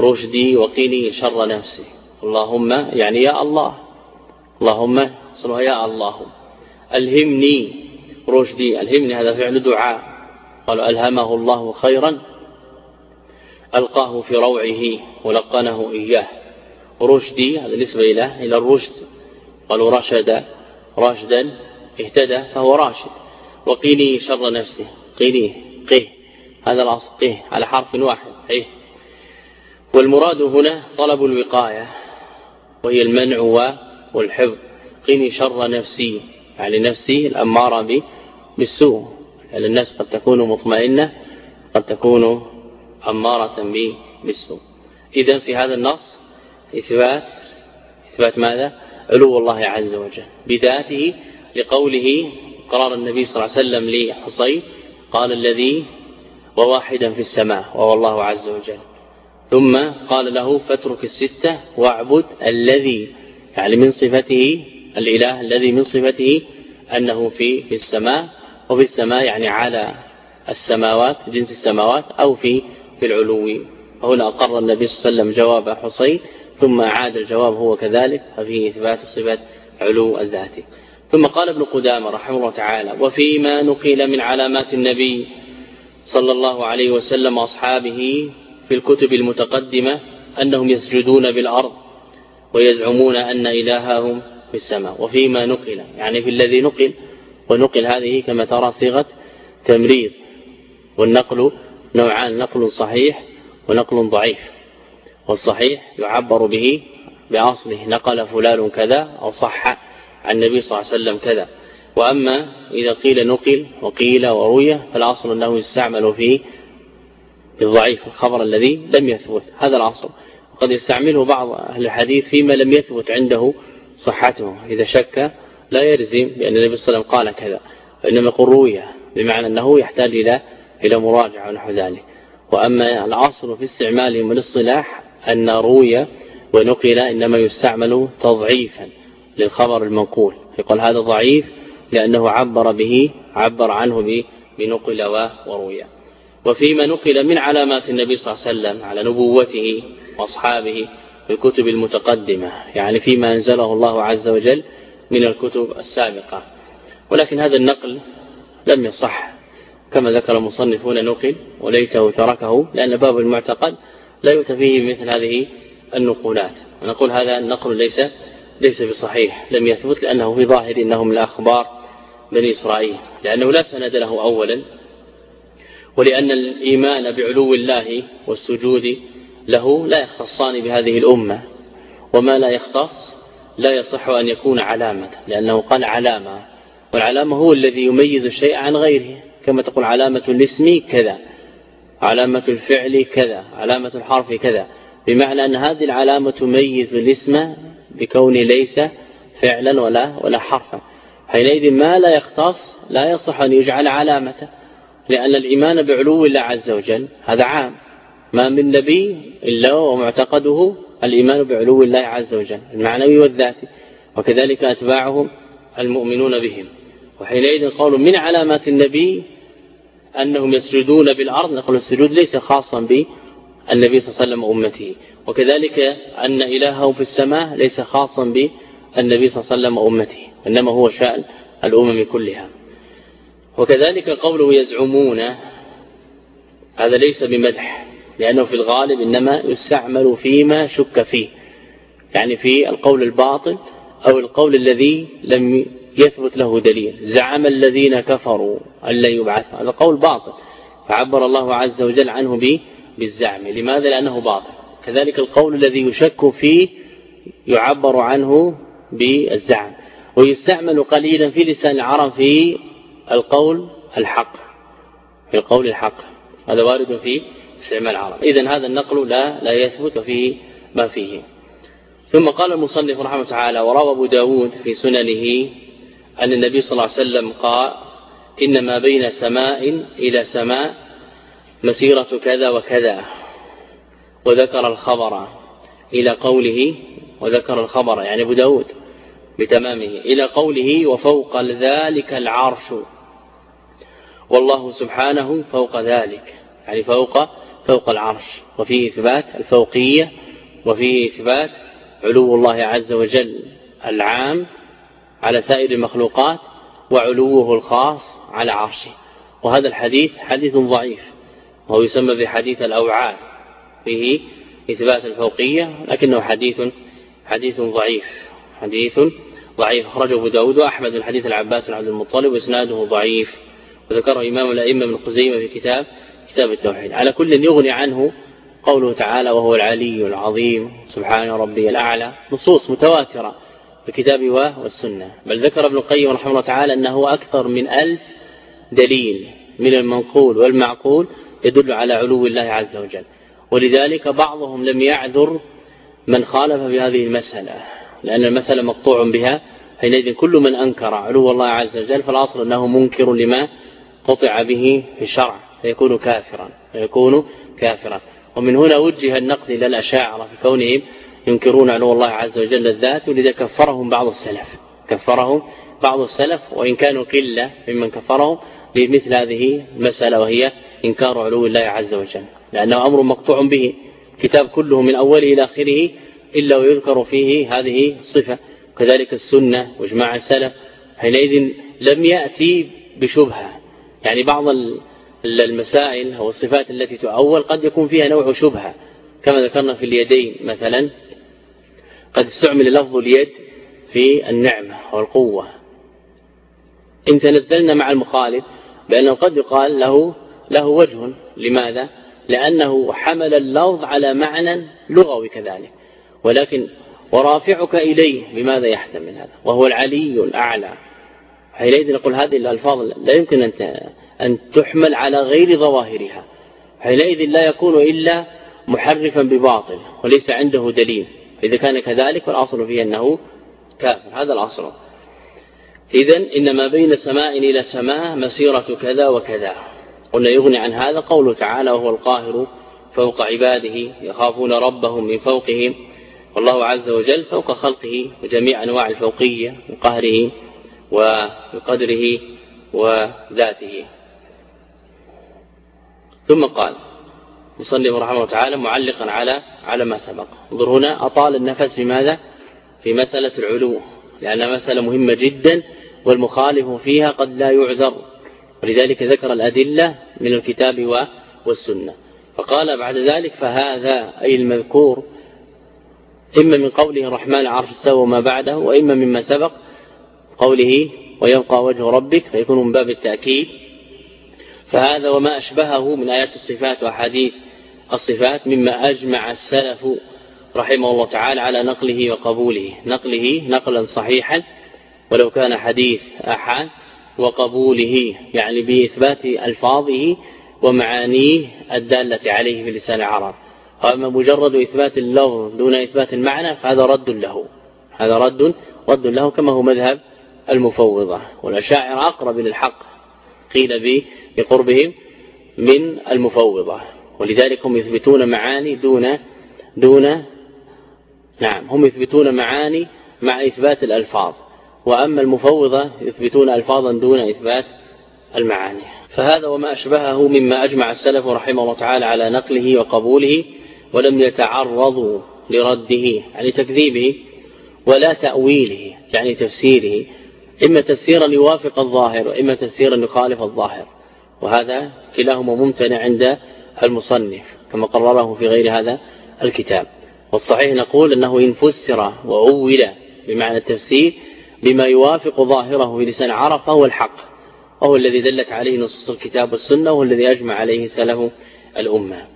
رشدي وقني شر نفسي. اللهم يعني يا الله. اللهم صلوا يا الله. ألهمني رشدي. ألهمني هذا فعل دعاء. قالوا ألهمه الله خيرا ألقاه في روعه ولقنه إياه. رشدي هذا نسبة إلى إلى الرشد. قالوا رشد رشدا اهتدى فهو راشد. وقيني شر نفسه. قيني قه هذا الأصل قه على حرف واحد أيه والمراد هنا طلب الوقاية وهي المنع والحفظ. قيني شر نفسي يعني نفسي الأمارة بالسوء. يعني الناس قد تكون مطمئنة قد تكون أمارة بالسوء. إذا في هذا النص إثبات إثبات ماذا؟ علو الله عز وجل بذاته لقوله قرار النبي صلى الله عليه وسلم لحصين قال الذي وواحدا في السماء وهو الله عز وجل. ثم قال له فاترك الستة واعبد الذي يعني من صفته الإله الذي من صفته أنه في في السماء وفي السماء يعني على السماوات جنس السماوات أو في في العلو. هنا أقر النبي صلى الله عليه وسلم جواب حصين ثم أعاد الجواب هو كذلك ففيه إثبات صفة علو الذات. ثم قال ابن قدامة رحمه الله تعالى وفيما نقل من علامات النبي صلى الله عليه وسلم وأصحابه في الكتب المتقدمة أنهم يسجدون بالأرض ويزعمون أن إلههم في السماء. وفيما نقل يعني في الذي نقل ونقل هذه كما ترى صيغة تمريض والنقل نوعان نقل صحيح ونقل ضعيف. والصحيح يعبر به بأصله نقل فلان كذا أو صح عن النبي صلى الله عليه وسلم كذا. وأما إذا قيل نقل وقيل وروي فالأصل أنه يستعمل فيه الضعيف الخبر الذي لم يثبت هذا الأصل. قد يستعمله بعض أهل الحديث فيما لم يثبت عنده صحته إذا شك لا يلزم بأن النبي صلى الله عليه وسلم قال كذا وإنما يقول روية بمعنى أنه يحتاج إلى إلى مراجعة ونحو ذلك. وأما الأصل في استعمالهم الاصطلاح أن روي ونقل إنما يستعمل تضعيفا للخبر المنقول. يقول هذا ضعيف لأنه عبر به عبر عنه بنقل وروي. وفيما نقل من علامات النبي صلى الله عليه وسلم على نبوته وأصحابه في الكتب المتقدمة يعني فيما أنزله الله عز وجل من الكتب السابقة. ولكن هذا النقل لم يصح. كما ذكر المصنفون نقل وليته تركه لأن باب المعتقد لا يؤتى فيه مثل هذه النقولات. ونقول هذا النقل ليس ليس بصحيح. لم يثبت لأنه في ظاهر إنه من أخبار بني إسرائيل لأنه لا سند له أولا ولأن الإيمان بعلو الله والسجود له لا يختصان بهذه الأمة. وما لا يختص لا يصح أن يكون علامة لأنه قال علامة والعلامة هو الذي يميز الشيء عن غيره. كما تقول علامة الاسم كذا. علامة الفعل كذا علامة الحرف كذا. بمعنى أن هذه العلامة تميز الاسم بكون ليس فعلا ولا ولا حرفا. حينئذ ما لا يختص لا يصح أن يجعل علامة لأن الإيمان بعلو الله عز وجل. هذا عام. ما من نبي إلا ومعتقده الإيمان بعلو الله عز وجل المعنوي والذاتي. وكذلك أتباعهم المؤمنون بهم. وحينئذ قالوا من علامات النبي أنهم يسجدون بالأرض نقول السجود ليس خاصا بالنبي صلى الله عليه وسلم وأمته. وكذلك أن إلههم في السماء ليس خاصا بالنبي صلى الله عليه وسلم وأمته إنما هو شأن الأمم كلها. وكذلك قوله يزعمون هذا ليس بمدح لأنه في الغالب إنما يستعمل فيما شك فيه يعني في القول الباطل أو القول الذي لم يثبت له دليل. زعم الذين كفروا أن لن يبعث هذا قول باطل. فعبر الله عز وجل عنه بالزعم. لماذا؟ لأنه باطل. كذلك القول الذي يشك فيه يعبر عنه بالزعم. ويستعمل قليلا في لسان العرب في القول الحق. في القول الحق. هذا وارد في استعمال العرب. إذن هذا النقل لا لا يثبت فيه ما فيه. ثم قال المصنف رحمه تعالى وروى أبو داود في سننه أن النبي صلى الله عليه وسلم قال إن ما بين سماء إلى سماء مسيرة كذا وكذا. وذكر الخبر إلى قوله وذكر الخبر يعني أبو داود بتمامه إلى قوله وفوق ذلك العرش. والله سبحانه فوق ذلك يعني فوق فوق العرش. وفيه إثبات الفوقية وفيه إثبات علو الله عز وجل العام. على سائر المخلوقات وعلوه الخاص على عرشه. وهذا الحديث حديث ضعيف وهو يسمى بحديث الأوعال فيه إثبات الفوقية لكنه حديث حديث ضعيف حديث ضعيف. أخرجه أبو داود وأحمد من حديث العباس بن عبد المطلب وإسناده ضعيف. وذكره إمام الأئمة من خزيمة في كتاب كتاب التوحيد. على كل يغني عنه قوله تعالى وهو العلي العظيم سبحان ربي الأعلى نصوص متواترة. الكتاب والسنة. بل ذكر ابن القيم رحمه الله تعالى أنه أكثر من ألف دليل من المنقول والمعقول يدل على علو الله عز وجل. ولذلك بعضهم لم يعذر من خالف بهذه المسألة لأن المسألة مقطوع بها. حينئذ كل من أنكر علو الله عز وجل فالأصل أنه منكر لما قطع به في الشرع فيكون كافرا فيكون كافرا. ومن هنا وجه النقد إلى الأشاعرة في كونهم ينكرون علو الله عز وجل الذات ولذا كفرهم بعض السلف. كفرهم بعض السلف وإن كانوا قلة ممن كفرهم لمثل هذه المسألة وهي إنكار علو الله عز وجل. لأنه أمر مقطوع به. كتاب كله من أوله إلى آخره إلا ويذكر فيه هذه الصفة. كذلك السنة وإجماع السلف. حينئذ لم يأتي بشبهة. يعني بعض المسائل أو الصفات التي تؤول قد يكون فيها نوع شبهة. كما ذكرنا في اليدين مثلا قد استعمل لفظ اليد في النعمة والقوة. إن تنزلنا مع المخالف بأنه قد يقال له له وجه. لماذا؟ لأنه حمل اللفظ على معنى لغوي كذلك. ولكن ورافعك إليه بماذا يحتمل هذا؟ وهو العلي الأعلى. حينئذ نقول هذه الألفاظ لا يمكن أن أن تحمل على غير ظواهرها. حينئذ لا يكون إلا محرفا بباطل وليس عنده دليل. إذا كان كذلك فالأصل فيه أنه كافر هذا الأصل. إذا إن ما بين سماء إلى سماء مسيرة كذا وكذا. قلنا يغني عن هذا قوله تعالى وهو القاهر فوق عباده يخافون ربهم من فوقهم. والله عز وجل فوق خلقه وجميع أنواع الفوقية وقهره وقدره وذاته. ثم قال مصنف رحمه تعالى معلقا على على ما سبق. انظر هنا أطال النفس في ماذا؟ في مسألة العلو لأنها مسألة مهمة جدا والمخالف فيها قد لا يعذر. ولذلك ذكر الأدلة من الكتاب والسنة. فقال بعد ذلك فهذا أي المذكور إما من قوله الرحمن عرش السوى وما بعده وإما مما سبق قوله ويبقى وجه ربك فيكون من باب التأكيد. فهذا وما أشبهه من آيات الصفات وحديث الصفات مما أجمع السلف رحمه الله تعالى على نقله وقبوله. نقله نقلا صحيحا ولو كان حديث أحد وقبوله يعني بإثبات ألفاظه ومعانيه الدالة عليه في لسان العرب. وأما مجرد إثبات اللفظ دون إثبات المعنى فهذا رد له. هذا رد رد له كما هو مذهب المفوضة. والأشاعر أقرب للحق قيل بقربهم من المفوضة. ولذلك هم يثبتون معاني دون دون نعم هم يثبتون معاني مع إثبات الألفاظ. وأما المفوضة يثبتون ألفاظا دون إثبات المعاني. فهذا وما أشبهه مما أجمع السلف رحمه الله تعالى على نقله وقبوله ولم يتعرضوا لرده يعني تكذيبه ولا تأويله يعني تفسيره. إما تفسيرا يوافق الظاهر وإما تفسيرا يخالف الظاهر. وهذا كلاهما ممتنع عند المصنف كما قرره في غير هذا الكتاب. والصحيح نقول أنه إن فسر وأول بمعنى التفسير بما يوافق ظاهره في لسان عرب فهو الحق وهو الذي دلت عليه نصوص الكتاب والسنة وهو الذي أجمع عليه سلف الأمة.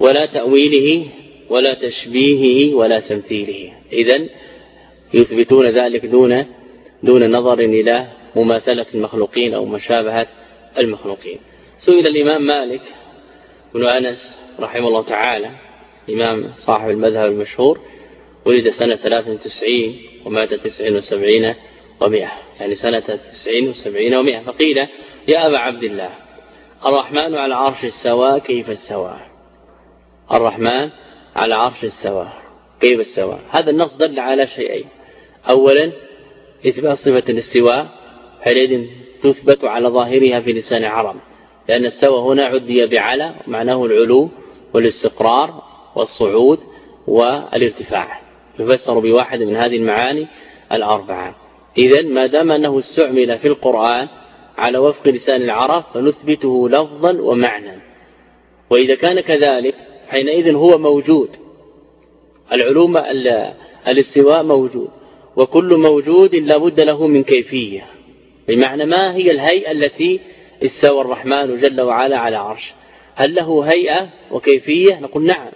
ولا تأويله ولا تشبيهه ولا تمثيله. إذا يثبتون ذلك دون دون نظر إلى مماثلة المخلوقين أو مشابهة المخلوقين. سئل الإمام مالك بن أنس رحمه الله تعالى إمام صاحب المذهب المشهور ولد سنة 93 ومات 79 ومئة يعني سنة 90 وسبعين ومئة فقيل يا أبا عبد الله الرحمن على عرش السواء كيف السواء؟ الرحمن على عرش السواء كيف السواء؟ هذا النص دل على شيئين. أولا إثبات صفة الاستواء حينئذ تثبت على ظاهرها في لسان عرب. لأن السوى هنا عدي بعلى معناه العلو والاستقرار والصعود والارتفاع. يفسر بواحد من هذه المعاني الأربعة. إذا ما دام أنه استعمل في القرآن على وفق لسان العرب فنثبته لفظا ومعنى. وإذا كان كذلك حينئذ هو موجود. العلوم الاستواء موجود. وكل موجود لا بد له من كيفية. بمعنى ما هي الهيئة التي استوى الرحمن جل وعلا على عرش هل له هيئة وكيفية؟ نقول نعم.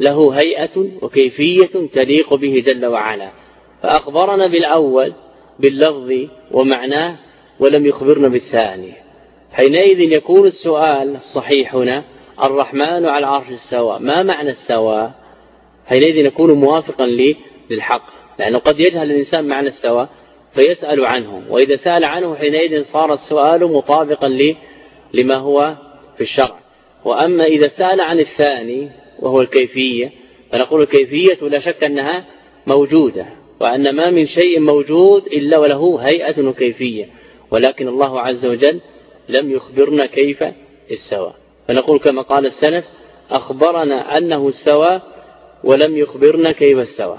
له هيئة وكيفية تليق به جل وعلا. فأخبرنا بالأول باللفظ ومعناه ولم يخبرنا بالثاني. حينئذ يكون السؤال الصحيح هنا الرحمن على عرش السواء ما معنى السواء حينئذ يكون موافقا للحق لأنه قد يجهل الإنسان معنى السواء فيسأل عنه وإذا سأل عنه حينئذ صار السؤال مطابقا لما هو في الشرع. وأما إذا سأل عن الثاني وهو الكيفية فنقول الكيفية لا شك أنها موجودة وأن ما من شيء موجود إلا وله هيئة وكيفية ولكن الله عز وجل لم يخبرنا كيف استوى. فنقول كما قال السند أخبرنا أنه استوى ولم يخبرنا كيف استوى.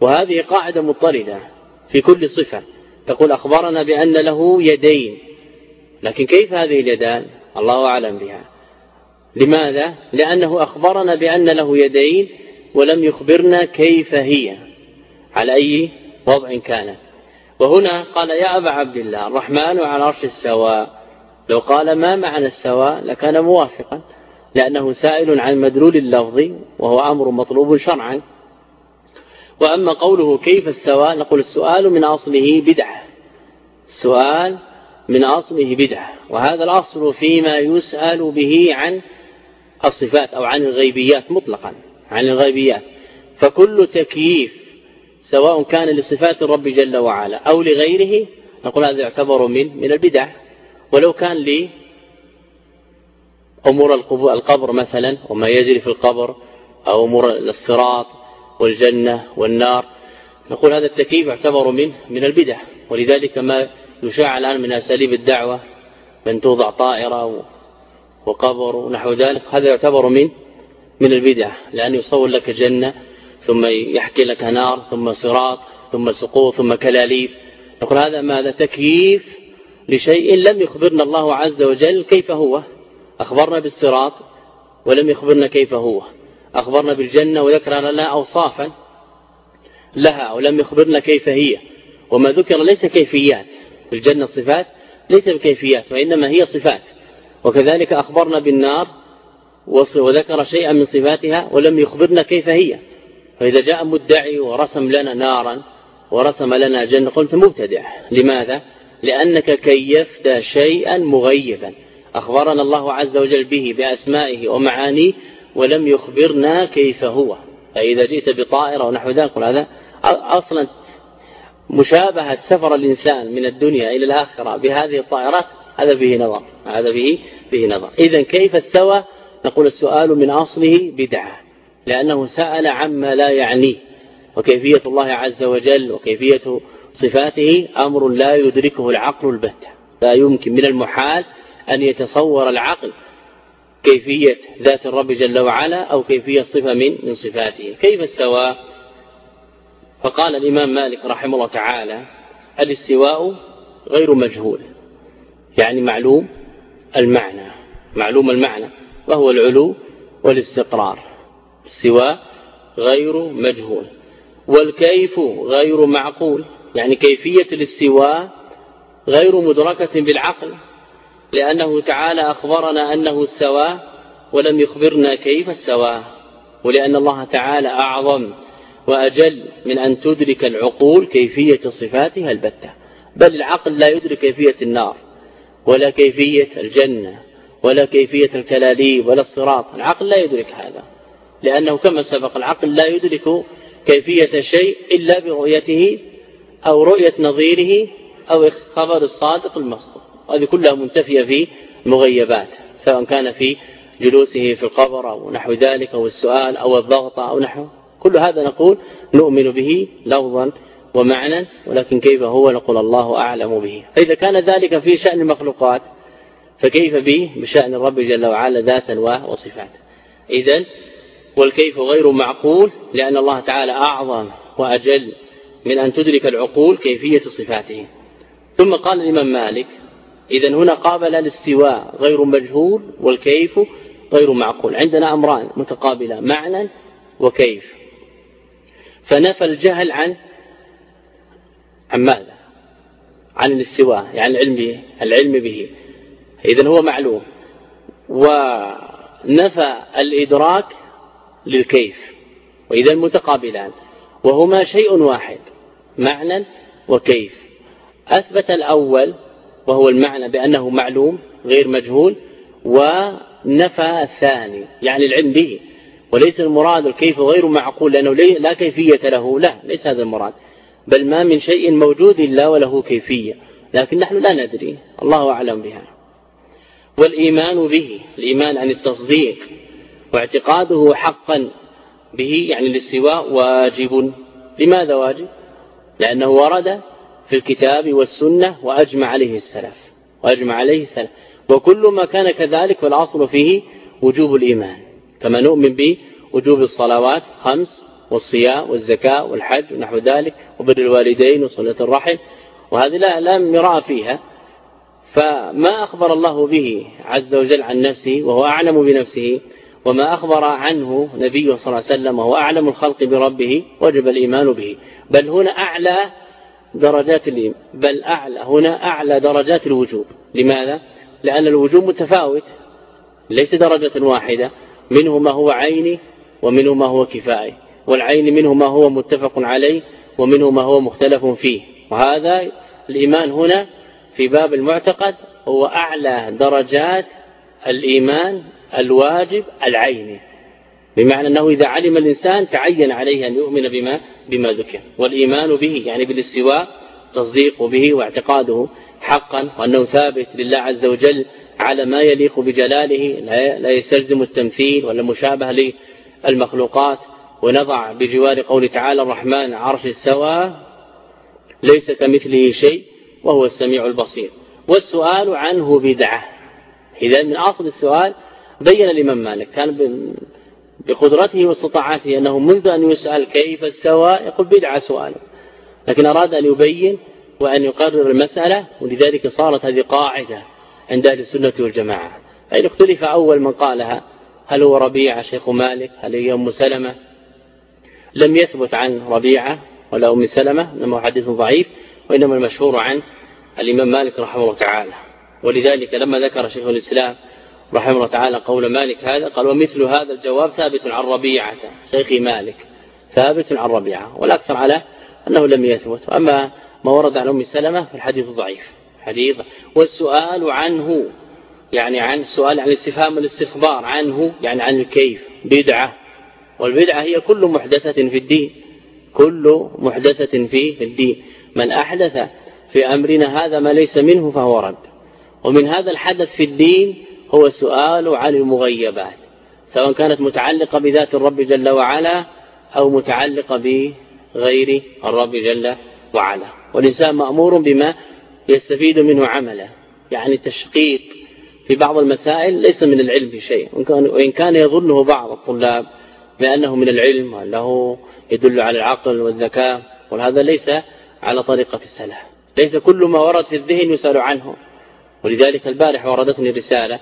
وهذه قاعدة مضطردة. في كل صفة. تقول أخبرنا بأن له يدين. لكن كيف هذه اليدان؟ الله أعلم بها. لماذا؟ لأنه أخبرنا بأن له يدين ولم يخبرنا كيف هي. على أي وضع كانت وهنا قال يا أبا عبد الله الرحمن على عرش السواء. لو قال ما معنى السواء لكان موافقا لأنه سائل عن مدلول اللفظ وهو أمر مطلوب شرعا. وأما قوله كيف السواء نقول السؤال من أصله بدعة. السؤال من أصله بدعة. وهذا الأصل فيما يسأل به عن الصفات أو عن الغيبيات مطلقا عن الغيبيات. فكل تكييف سواء كان لصفات الرب جل وعلا أو لغيره نقول هذا يعتبر من من البدع. ولو كان لي أمور القبر مثلا وما يجري في القبر أو أمور الصراط والجنة والنار. نقول هذا التكييف يعتبر من من البدع ولذلك ما يشاع الآن من أساليب الدعوة من توضع طائرة وقبر ونحو ذلك هذا يعتبر من من البدع. لأن يصور لك جنة ثم يحكي لك نار ثم صراط ثم سقوط ثم كلاليب. نقول هذا ماذا تكييف لشيء لم يخبرنا الله عز وجل كيف هو. أخبرنا بالصراط ولم يخبرنا كيف هو. أخبرنا بالجنة وذكر لنا أوصافا لها ولم يخبرنا كيف هي وما ذكر ليس كيفيات في الجنة صفات ليس بكيفيات وإنما هي صفات وكذلك أخبرنا بالنار وذكر شيئا من صفاتها ولم يخبرنا كيف هي فإذا جاء مدعي ورسم لنا نارا ورسم لنا جنة قلت مبتدع لماذا؟ لأنك كيفت شيئا مغيبا أخبرنا الله عز وجل به بأسمائه ومعانيه ولم يخبرنا كيف هو. فإذا جئت بطائرة ونحو ذلك هذا أصلا مشابهة سفر الإنسان من الدنيا إلى الآخرة بهذه الطائرات هذا به نظر هذا به به نظر. إذا كيف استوى؟ نقول السؤال من أصله بدعة لأنه سأل عما لا يعنيه. وكيفية الله عز وجل وكيفية صفاته أمر لا يدركه العقل البتة. لا يمكن من المحال أن يتصور العقل كيفية ذات الرب جل وعلا أو كيفية صفة من من صفاته. كيف استوى؟ فقال الإمام مالك رحمه الله تعالى الاستواء غير مجهول. يعني معلوم المعنى معلوم المعنى وهو العلو والاستقرار. استواء غير مجهول. والكيف غير معقول. يعني كيفية الاستواء غير مدركة بالعقل. لأنه تعالى أخبرنا أنه استوى ولم يخبرنا كيف استوى ولأن الله تعالى أعظم وأجل من أن تدرك العقول كيفية صفاتها البتة. بل العقل لا يدرك كيفية النار ولا كيفية الجنة ولا كيفية الكلاليب ولا الصراط. العقل لا يدرك هذا لأنه كما سبق العقل لا يدرك كيفية شيء إلا برؤيته أو رؤية نظيره أو خبر الصادق المصدق هذه كلها منتفية في مغيبات سواء كان في جلوسه في القبر أو نحو ذلك أو السؤال أو الضغط أو نحو. كل هذا نقول نؤمن به لفظا ومعنى ولكن كيف هو؟ نقول الله أعلم به. فإذا كان ذلك في شأن المخلوقات فكيف به؟ بشأن الرب جل وعلا ذاتا وصفات إذا والكيف غير معقول؟ لأن الله تعالى أعظم وأجل من أن تدرك العقول كيفية صفاته. ثم قال الإمام مالك إذا هنا قابل الاستواء غير مجهول والكيف غير معقول. عندنا أمران متقابلة معنى وكيف. فنفى الجهل عن عن ماذا؟ عن الاستواء يعني العلم به العلم به. إذن هو معلوم. ونفى الإدراك للكيف. وإذا متقابلان. وهما شيء واحد معنى وكيف. أثبت الأول وهو المعنى بأنه معلوم غير مجهول ونفى الثاني يعني العلم به. وليس المراد الكيف غير معقول لأنه لا كيفية له. لا ليس هذا المراد. بل ما من شيء موجود إلا وله كيفية. لكن نحن لا ندري. الله أعلم بها. والإيمان به الإيمان عن التصديق واعتقاده حقا به يعني الاستواء واجب. لماذا واجب؟ لأنه ورد في الكتاب والسنة وأجمع عليه السلف وأجمع عليه السلف. وكل ما كان كذلك فالأصل فيه وجوب الإيمان كما نؤمن بوجوب الصلوات خمس والصيام والزكاة والحج ونحو ذلك وبر الوالدين وصلة الرحم وهذه لا, لا مراء فيها. فما أخبر الله به عز وجل عن نفسه وهو أعلم بنفسه وما أخبر عنه نبيه صلى الله عليه وسلم وهو أعلم الخلق بربه وجب الإيمان به. بل هنا أعلى درجات الإيمان. بل أعلى هنا أعلى درجات الوجوب. لماذا؟ لأن الوجوب متفاوت. ليس درجة واحدة. منه ما هو عيني ومنه ما هو كفائي. والعين منه ما هو متفق عليه ومنه ما هو مختلف فيه. وهذا الإيمان هنا في باب المعتقد هو أعلى درجات الإيمان الواجب العيني. بمعنى أنه إذا علم الإنسان تعين عليه أن يؤمن بما, بما ذكر والإيمان به يعني بالاستواء تصديق به واعتقاده حقا وأنه ثابت لله عز وجل على ما يليق بجلاله لا يستلزم التمثيل ولا مشابه للمخلوقات. ونضع بجوار قول تعالى الرحمن عرش السوى ليس كمثله شيء وهو السميع البصير. والسؤال عنه بدعة. إذا من أصل السؤال بين الإمام مالك. كان بقدرته واستطاعته أنه منذ أن يسأل كيف استوى يقول بدعة سؤال. لكن أراد أن يبين وأن يقرر المسألة ولذلك صارت هذه قاعدة عند أهل السنة والجماعة. فإن اختلف أول من قالها هل هو ربيعة شيخ مالك؟ هل هي أم سلمة؟ لم يثبت عن ربيعة ولا أم سلمة إنما حديث ضعيف وإنما المشهور عن الإمام مالك رحمه الله تعالى. ولذلك لما ذكر شيخ الإسلام رحمه الله تعالى قول مالك هذا قال ومثل هذا الجواب ثابت عن ربيعة شيخ مالك. ثابت عن ربيعة والأكثر على أنه لم يثبت. أما ما ورد عن أم سلمة فالحديث ضعيف حديث. والسؤال عنه يعني عن السؤال عن الاستفهام والاستخبار عنه يعني عن الكيف بدعة. والبدعة هي كل محدثة في الدين كل محدثة في الدين. من أحدث في أمرنا هذا ما ليس منه فهو رد. ومن هذا الحدث في الدين هو السؤال عن المغيبات سواء كانت متعلقة بذات الرب جل وعلا أو متعلقة بغير الرب جل وعلا. والإنسان مأمور بما يستفيد منه عملا يعني التشقيق في بعض المسائل ليس من العلم بشيء وإن كان يظنه بعض الطلاب بأنه من العلم وأنه يدل على العقل والذكاء وهذا ليس على طريقة السلف. ليس كل ما ورد في الذهن يسأل عنه. ولذلك البارح وردتني رسالة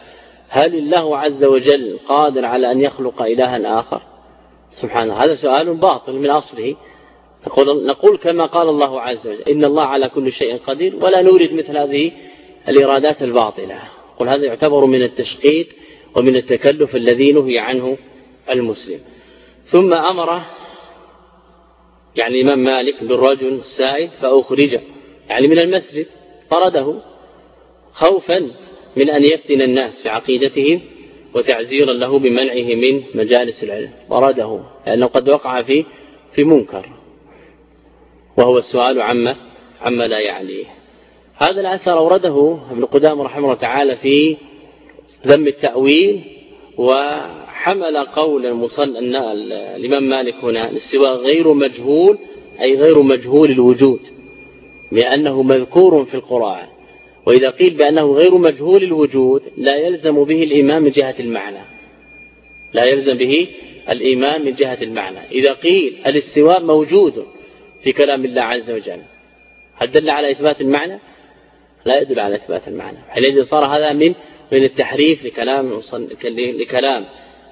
هل الله عز وجل قادر على أن يخلق إلها آخر؟ سبحانه هذا سؤال باطل من أصله. نقول, نقول كما قال الله عز وجل إن الله على كل شيء قدير ولا نورد مثل هذه الإرادات الباطلة. قل هذا يعتبر من التشقيق ومن التكلف الذي نهي عنه المسلم. ثم أمر يعني الإمام مالك بالرجل السائل فأخرج يعني من المسجد طرده. خوفا من أن يفتن الناس في عقيدتهم وتعزيرا له بمنعه من مجالس العلم. طرده لأنه قد وقع في في منكر. وهو السؤال عما عما لا يعنيه. هذا الأثر أورده ابن قدام رحمه الله تعالى في ذم التأويل وحمل قول المصن الإمام مالك هنا الاستواء غير مجهول أي غير مجهول الوجود لأنه مذكور في القرآن. وإذا قيل بأنه غير مجهول الوجود لا يلزم به الإيمان من جهة المعنى. لا يلزم به الإيمان من جهة المعنى. إذا قيل الاستواء موجود في كلام الله عز وجل هل دل على إثبات المعنى؟ لا يدل على إثبات المعنى. حينئذ صار هذا من من التحريف لكلام لكلام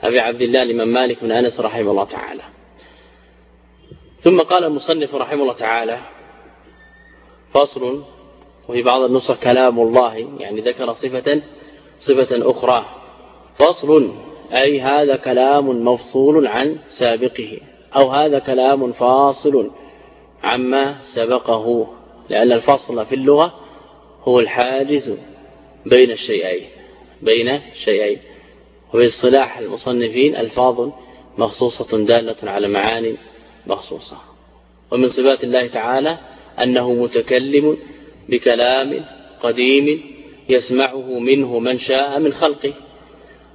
أبي عبد الله الإمام مالك بن أنس رحمه الله تعالى. ثم قال المصنف رحمه الله تعالى فصل وفي بعض النسخ كلام الله يعني ذكر صفة صفة أخرى. فصل أي هذا كلام مفصول عن سابقه أو هذا كلام فاصل عما سبقه لأن الفصل في اللغة هو الحاجز بين الشيئين بين الشيئين. وباصطلاح المصنفين ألفاظ مخصوصة دالة على معاني مخصوصة. ومن صفات الله تعالى أنه متكلم بكلام قديم يسمعه منه من شاء من خلقه.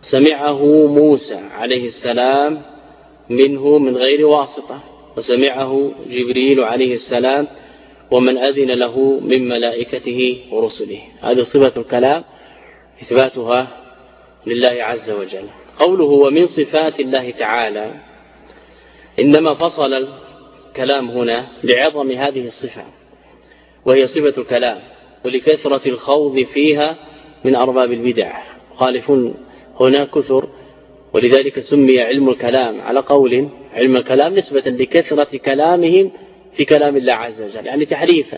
سمعه موسى عليه السلام منه من غير واسطة وسمعه جبريل عليه السلام ومن أذن له من ملائكته ورسله. هذه صفة الكلام إثباتها لله عز وجل. قوله ومن صفات الله تعالى إنما فصل الكلام هنا لعظم هذه الصفة. وهي صفة الكلام ولكثرة الخوض فيها من أرباب البدع. خالفون هنا كثر ولذلك سمي علم الكلام على قول علم الكلام نسبة لكثرة كلامهم في كلام الله عز وجل يعني تحريفا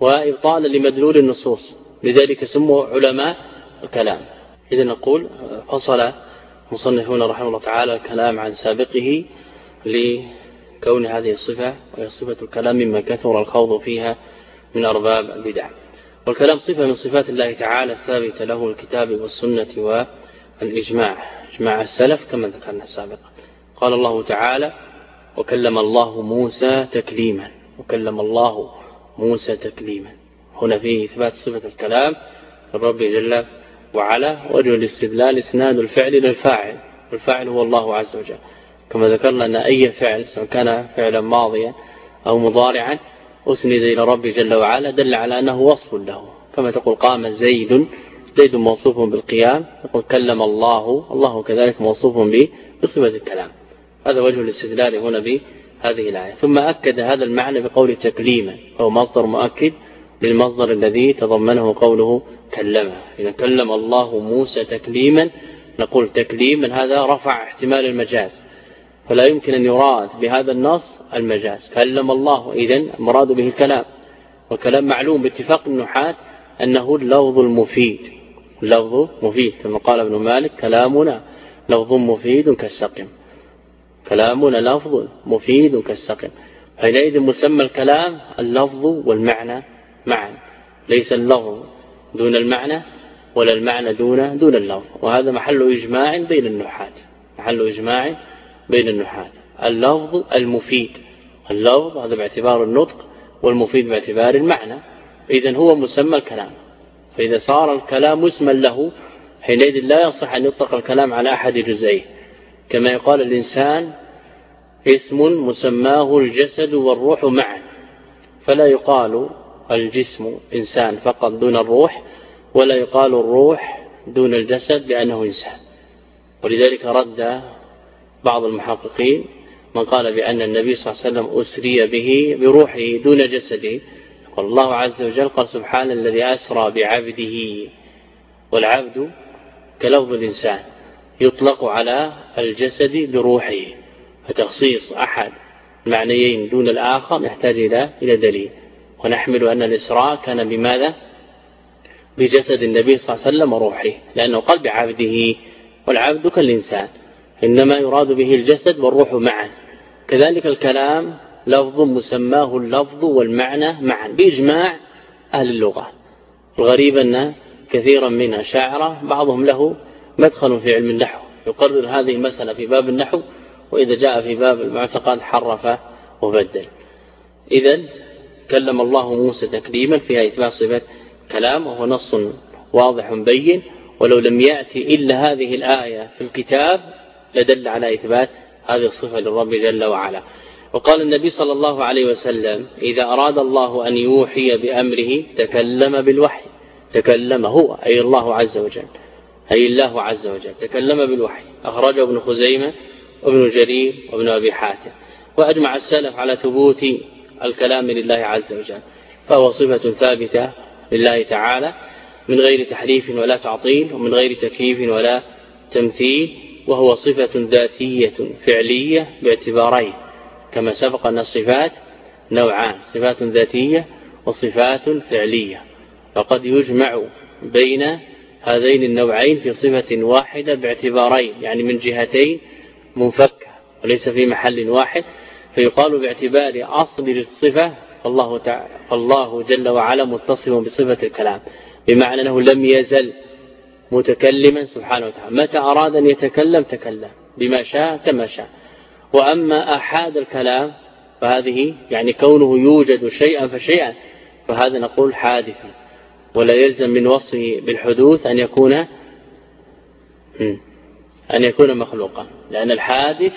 وإبطالا لمدلول النصوص. لذلك سموا علماء الكلام. إذا نقول فصل مصنفون رحمه الله تعالى الكلام عن سابقه لكون هذه الصفة وهي صفة الكلام مما كثر الخوض فيها من أرباب البدع. والكلام صفة من صفات الله تعالى الثابتة له الكتاب والسنة والإجماع إجماع السلف كما ذكرنا سابقا. قال الله تعالى وكلم الله موسى تكليما وكلم الله موسى تكليما. هنا فيه إثبات صفة الكلام الرب جل وعلا وجه الاستدلال إسناد الفعل للفاعل والفاعل هو الله عز وجل. كما ذكرنا أن أي فعل سواء كان فعلا ماضيا أو مضارعا أسند إلى رب جل وعلا دل على أنه وصف له. كما تقول قام زيد زيد موصوف بالقيام يقول كلم الله الله كذلك موصوف بصفة الكلام. هذا وجه الاستدلال هنا بهذه الآية. ثم أكد هذا المعنى بقول تكليما هو مصدر مؤكد للمصدر الذي تضمنه قوله كلمه. إذا كلم الله موسى تكليما نقول تكليما هذا رفع احتمال المجاز. فلا يمكن أن يراد بهذا النص المجاز. كلم الله إذا مراد به الكلام. والكلام معلوم باتفاق النحاة أنه اللفظ المفيد. اللفظ مفيد كما قال ابن مالك كلامنا لفظ مفيد كالسقم. كلامنا لفظ مفيد كالسقم. حينئذ مسمى الكلام اللفظ والمعنى معا. ليس اللفظ دون المعنى ولا المعنى دون دون اللفظ. وهذا محل إجماع بين النحاة. محل إجماع بين النحاة اللفظ المفيد. اللفظ هذا باعتبار النطق والمفيد باعتبار المعنى. إذا هو مسمى الكلام. فإذا صار الكلام اسما له حينئذ لا يصح أن يطلق الكلام على أحد جزئيه كما يقال الإنسان اسم مسماه الجسد والروح معا. فلا يقال الجسم إنسان فقط دون الروح ولا يقال الروح دون الجسد لأنه إنسان. ولذلك رد بعض المحققين من قال بأن النبي صلى الله عليه وسلم أسري به بروحه دون جسده. قال الله عز وجل قال سبحان الذي أسرى بعبده والعبد كلفظ الإنسان يطلق على الجسد بروحه. فتخصيص أحد المعنيين دون الآخر يحتاج إلى إلى دليل. ونحمل أن الإسراء كان بماذا؟ بجسد النبي صلى الله عليه وسلم وروحه لأنه قال بعبده والعبد كالإنسان. إنما يراد به الجسد والروح معا. كذلك الكلام لفظ مسماه اللفظ والمعنى معا بإجماع أهل اللغة. الغريب أن كثيرا من أشاعرة بعضهم له مدخل في علم النحو. يقرر هذه المسألة في باب النحو وإذا جاء في باب المعتقد حرف وبدل. إذا كلم الله موسى تكليما فيها إثبات صفة كلام وهو نص واضح بين. ولو لم يأتي إلا هذه الآية في الكتاب لدل على إثبات هذه الصفة للرب جل وعلا. وقال النبي صلى الله عليه وسلم إذا أراد الله أن يوحي بأمره تكلم بالوحي. تكلم هو أي الله عز وجل. أي الله عز وجل. تكلم بالوحي. أخرجه ابن خزيمة وابن جرير وابن أبي حاتم. وأجمع السلف على ثبوت الكلام لله عز وجل. فهو صفة ثابتة لله تعالى من غير تحريف ولا تعطيل ومن غير تكييف ولا تمثيل. وهو صفة ذاتية فعلية باعتبارين كما سبق أن الصفات نوعان صفات ذاتية وصفات فعلية. فقد يجمع بين هذين النوعين في صفة واحدة باعتبارين يعني من جهتين منفكة وليس في محل واحد. فيقال باعتبار أصل الصفة فالله, تعالى فالله جل وعلا متصف بصفة الكلام بمعنى أنه لم يزل متكلما سبحانه وتعالى. متى أراد أن يتكلم تكلم بما شاء كما شاء. وأما أحاد الكلام فهذه يعني كونه يوجد شيئا فشيئا فهذا نقول حادث. ولا يلزم من وصفه بالحدوث أن يكون أن يكون مخلوقا. لأن الحادث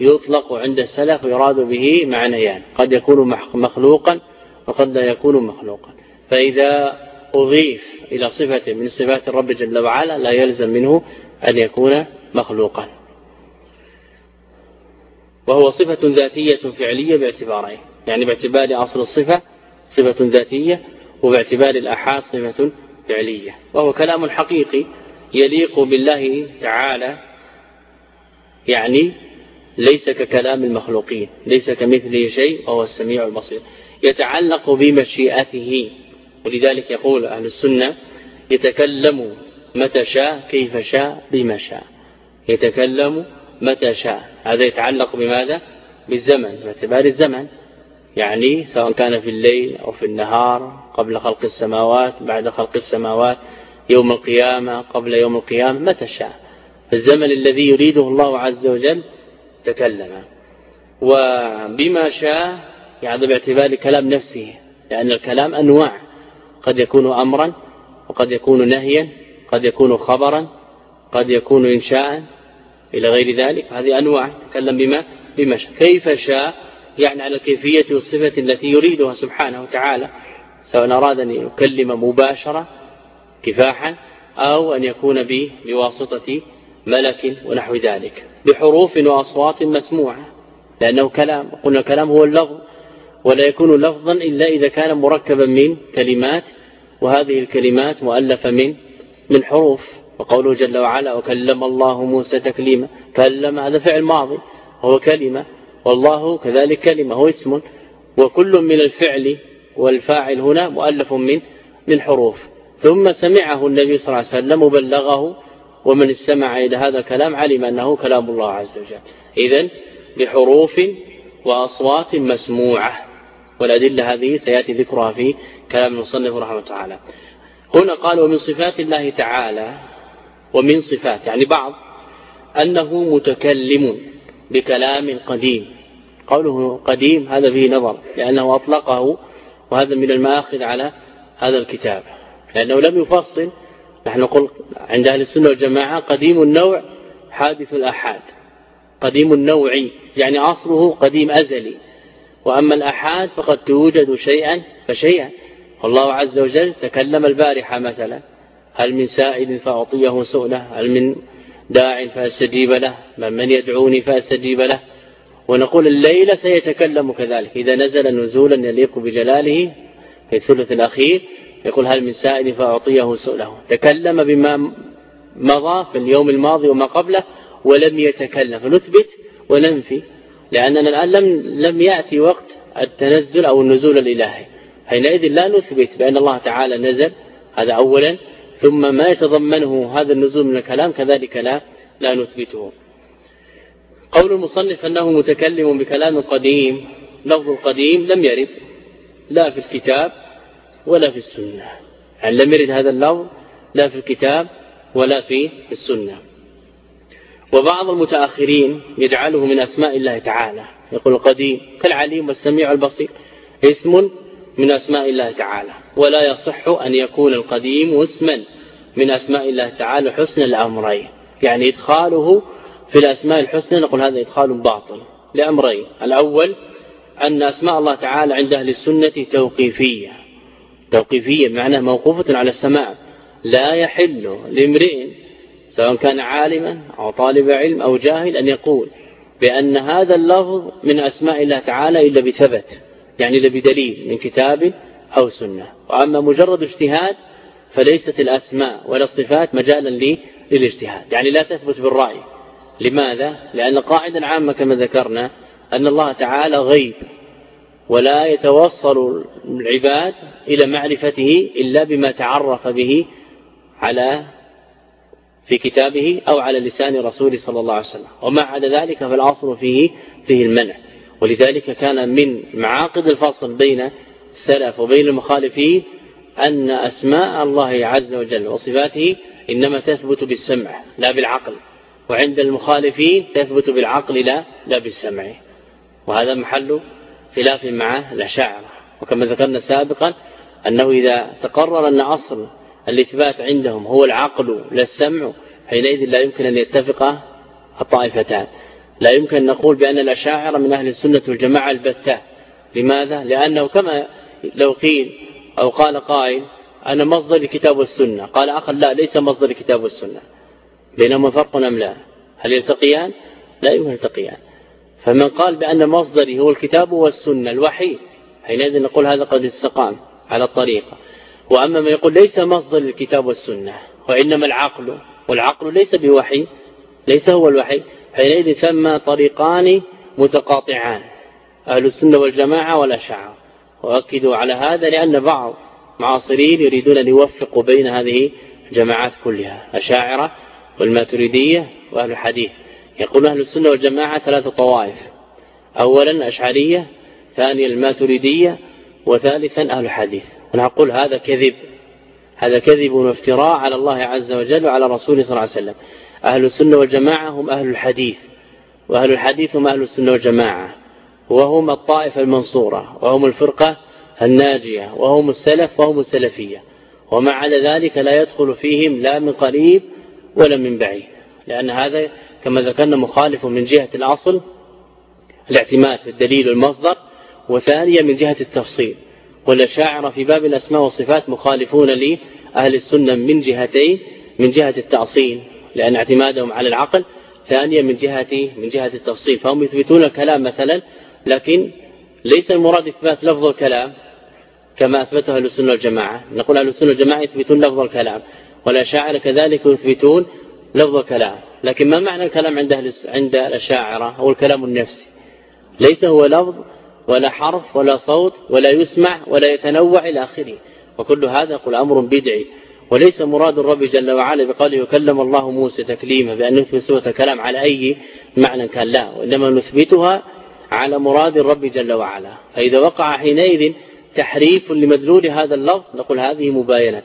يطلق عند السلف ويراد به معنيان. قد يكون مخلوقا وقد لا يكون مخلوقا. فإذا أضيف إلى صفة من صفات الرب جل وعلا لا يلزم منه أن يكون مخلوقا. وهو صفة ذاتية فعلية باعتبارين يعني باعتبار أصل الصفة صفة ذاتية وباعتبار الأحاد صفة فعلية. وهو كلام حقيقي يليق بالله تعالى يعني ليس ككلام المخلوقين ليس كمثله شيء وهو السميع البصير. يتعلق بمشيئته. ولذلك يقول أهل السنة يتكلم متى شاء كيف شاء بما شاء. يتكلم متى شاء. هذا يتعلق بماذا؟ بالزمن. باعتبار الزمن يعني سواء كان في الليل أو في النهار قبل خلق السماوات بعد خلق السماوات يوم القيامة قبل يوم القيامة متى شاء. الزمن الذي يريده الله عز وجل تكلم. وبما شاء يعني باعتبار كلام نفسه لأن الكلام أنواع. قد يكون أمرا وقد يكون نهيا قد يكون خبرا قد يكون إنشاء إلى غير ذلك. هذه أنواع. تكلم بما بما شاء. كيف شاء؟ يعني على الكيفية والصفة التي يريدها سبحانه وتعالى. سواء أراد أن يكلم مباشرة كفاحا أو أن يكون به بواسطة ملك ونحو ذلك. بحروف وأصوات مسموعة. لأنه كلام قلنا الكلام هو اللفظ ولا يكون لفظا إلا إذا كان مركبا من كلمات وهذه الكلمات مؤلفة من من حروف. وقوله جل وعلا وكلم الله موسى تكليما. كلم هذا فعل ماضي هو كلمة. والله كذلك كلمة هو اسم. وكل من الفعل والفاعل هنا مؤلف من من حروف. ثم سمعه النبي صلى الله عليه وسلم وبلغه ومن استمع إلى هذا الكلام علم أنه كلام الله عز وجل. إذن بحروف وأصوات مسموعة. والأدلة هذه سيأتي ذكرها في كلام المصنف رحمه الله تعالى. هنا قال ومن صفات الله تعالى ومن صفات يعني بعض أنه متكلم بكلام قديم. قوله قديم هذا فيه نظر لأنه أطلقه وهذا من المآخذ على هذا الكتاب. لأنه لم يفصل نحن نقول عند أهل السنة والجماعة قديم النوع حادث الأحاد. قديم النوع يعني أصله قديم أزلي. وأما الأحاد فقد توجد شيئا فشيئا. والله عز وجل تكلم البارحة مثلا هل من سائل فأعطيه سؤله هل من داع فأستجيب له من, من يدعوني فأستجيب له. ونقول الليلة سيتكلم كذلك إذا نزل نزولا يليق بجلاله. في الثلث الأخير يقول هل من سائل فأعطيه سؤله. تكلم بما مضى في اليوم الماضي وما قبله ولم يتكلم فنثبت وننفي. لأننا الآن لم, لم يأتي وقت التنزل أو النزول الإلهي. حينئذ لا نثبت بأن الله تعالى نزل هذا أولا. ثم ما يتضمنه هذا النزول من الكلام كذلك لا لا نثبته. قول المصنف أنه متكلم بكلام قديم لفظ القديم لم يرد لا في الكتاب ولا في السنة. يعني لم يرد هذا اللفظ لا في الكتاب ولا في السنة. وبعض المتأخرين يجعله من أسماء الله تعالى. يقول القديم كالعليم والسميع البصير. اسم من أسماء الله تعالى. ولا يصح أن يكون القديم اسما من أسماء الله تعالى حسن الأمرين. يعني إدخاله في الأسماء الحسنى نقول هذا إدخال باطل لأمرين. الأول أن أسماء الله تعالى عند أهل السنة توقيفية. توقيفية معناه موقوفة على السماء. لا يحل لامرئ سواء كان عالما أو طالب علم أو جاهل أن يقول بأن هذا اللفظ من أسماء الله تعالى إلا بثبت يعني إلا بدليل من كتاب أو سنة. وأما مجرد اجتهاد فليست الأسماء ولا الصفات مجالا للاجتهاد. يعني لا تثبت بالرأي. لماذا؟ لأن قاعدة عامة كما ذكرنا أن الله تعالى غيب ولا يتوصل العباد إلى معرفته إلا بما تعرف به على في كتابه أو على لسان رسوله صلى الله عليه وسلم. وما عدا ذلك فالأصل فيه فيه المنع. ولذلك كان من معاقد الفصل بين السلف وبين المخالفين أن أسماء الله عز وجل وصفاته إنما تثبت بالسمع لا بالعقل. وعند المخالفين تثبت بالعقل لا لا بالسمع. وهذا محل خلاف مع الأشاعرة. وكما ذكرنا سابقا أنه إذا تقرر أن أصل الإثبات عندهم هو العقل لا السمع حينئذ لا يمكن أن يتفق الطائفتان. لا يمكن أن نقول بأن الأشاعرة من أهل السنة والجماعة البتة. لماذا؟ لأنه كما لو قيل أو قال قائل أنا مصدر الكتاب والسنة قال آخر لا ليس مصدر الكتاب والسنة بينهما فرق أم لا؟ هل يلتقيان؟ لا يلتقيان. فمن قال بأن مصدري هو الكتاب والسنة الوحي حينئذ نقول هذا قد استقام على الطريقة. وأما من يقول ليس مصدر الكتاب والسنة وإنما العقل والعقل ليس بوحي ليس هو الوحي حينئذ ثم طريقان متقاطعان أهل السنة والجماعة والأشعار وأكدوا على هذا لأن بعض معاصرين يريدون أن يوفقوا بين هذه الجماعات كلها أشاعرة والماتريدية وأهل الحديث. يقول أهل السنة والجماعة ثلاث طوائف. أولا أشعرية ثانيا الماتريدية وثالثا أهل الحديث. ونقول هذا كذب. هذا كذب وافتراء على الله عز وجل وعلى رسوله صلى الله عليه وسلم. أهل السنة والجماعة هم أهل الحديث وأهل الحديث هم أهل السنة والجماعة وهم الطائفة المنصورة وهم الفرقة الناجية وهم السلف وهم السلفية. وما على ذلك لا يدخل فيهم لا من قريب ولا من بعيد. لأن هذا كما ذكرنا مخالف من جهة الأصل الاعتماد في الدليل والمصدر وثانيا من جهة التفصيل. والأشاعرة في باب الأسماء والصفات مخالفون لأهل السنة من جهتين من جهة التأصيل لأن اعتمادهم على العقل ثانيا من جهة من جهة التفصيل. فهم يثبتون الكلام مثلا لكن ليس المراد إثبات لفظ الكلام كما أثبته أهل السنة والجماعة. نقول أهل السنة والجماعة يثبتون لفظ الكلام والأشاعرة كذلك يثبتون لفظ الكلام. لكن ما معنى الكلام عند أهل عند الأشاعرة هو الكلام النفسي؟ ليس هو لفظ ولا حرف ولا صوت ولا يسمع ولا يتنوع إلى آخره. وكل هذا يقول أمر بدعي. وليس مراد الرب جل وعلا بقوله يكلم الله موسى تكليما بأن نثبت سورة الكلام على أي معنى كان لا. وإنما نثبتها على مراد الرب جل وعلا. فإذا وقع حينئذ تحريف لمدلول هذا اللفظ نقول هذه مباينة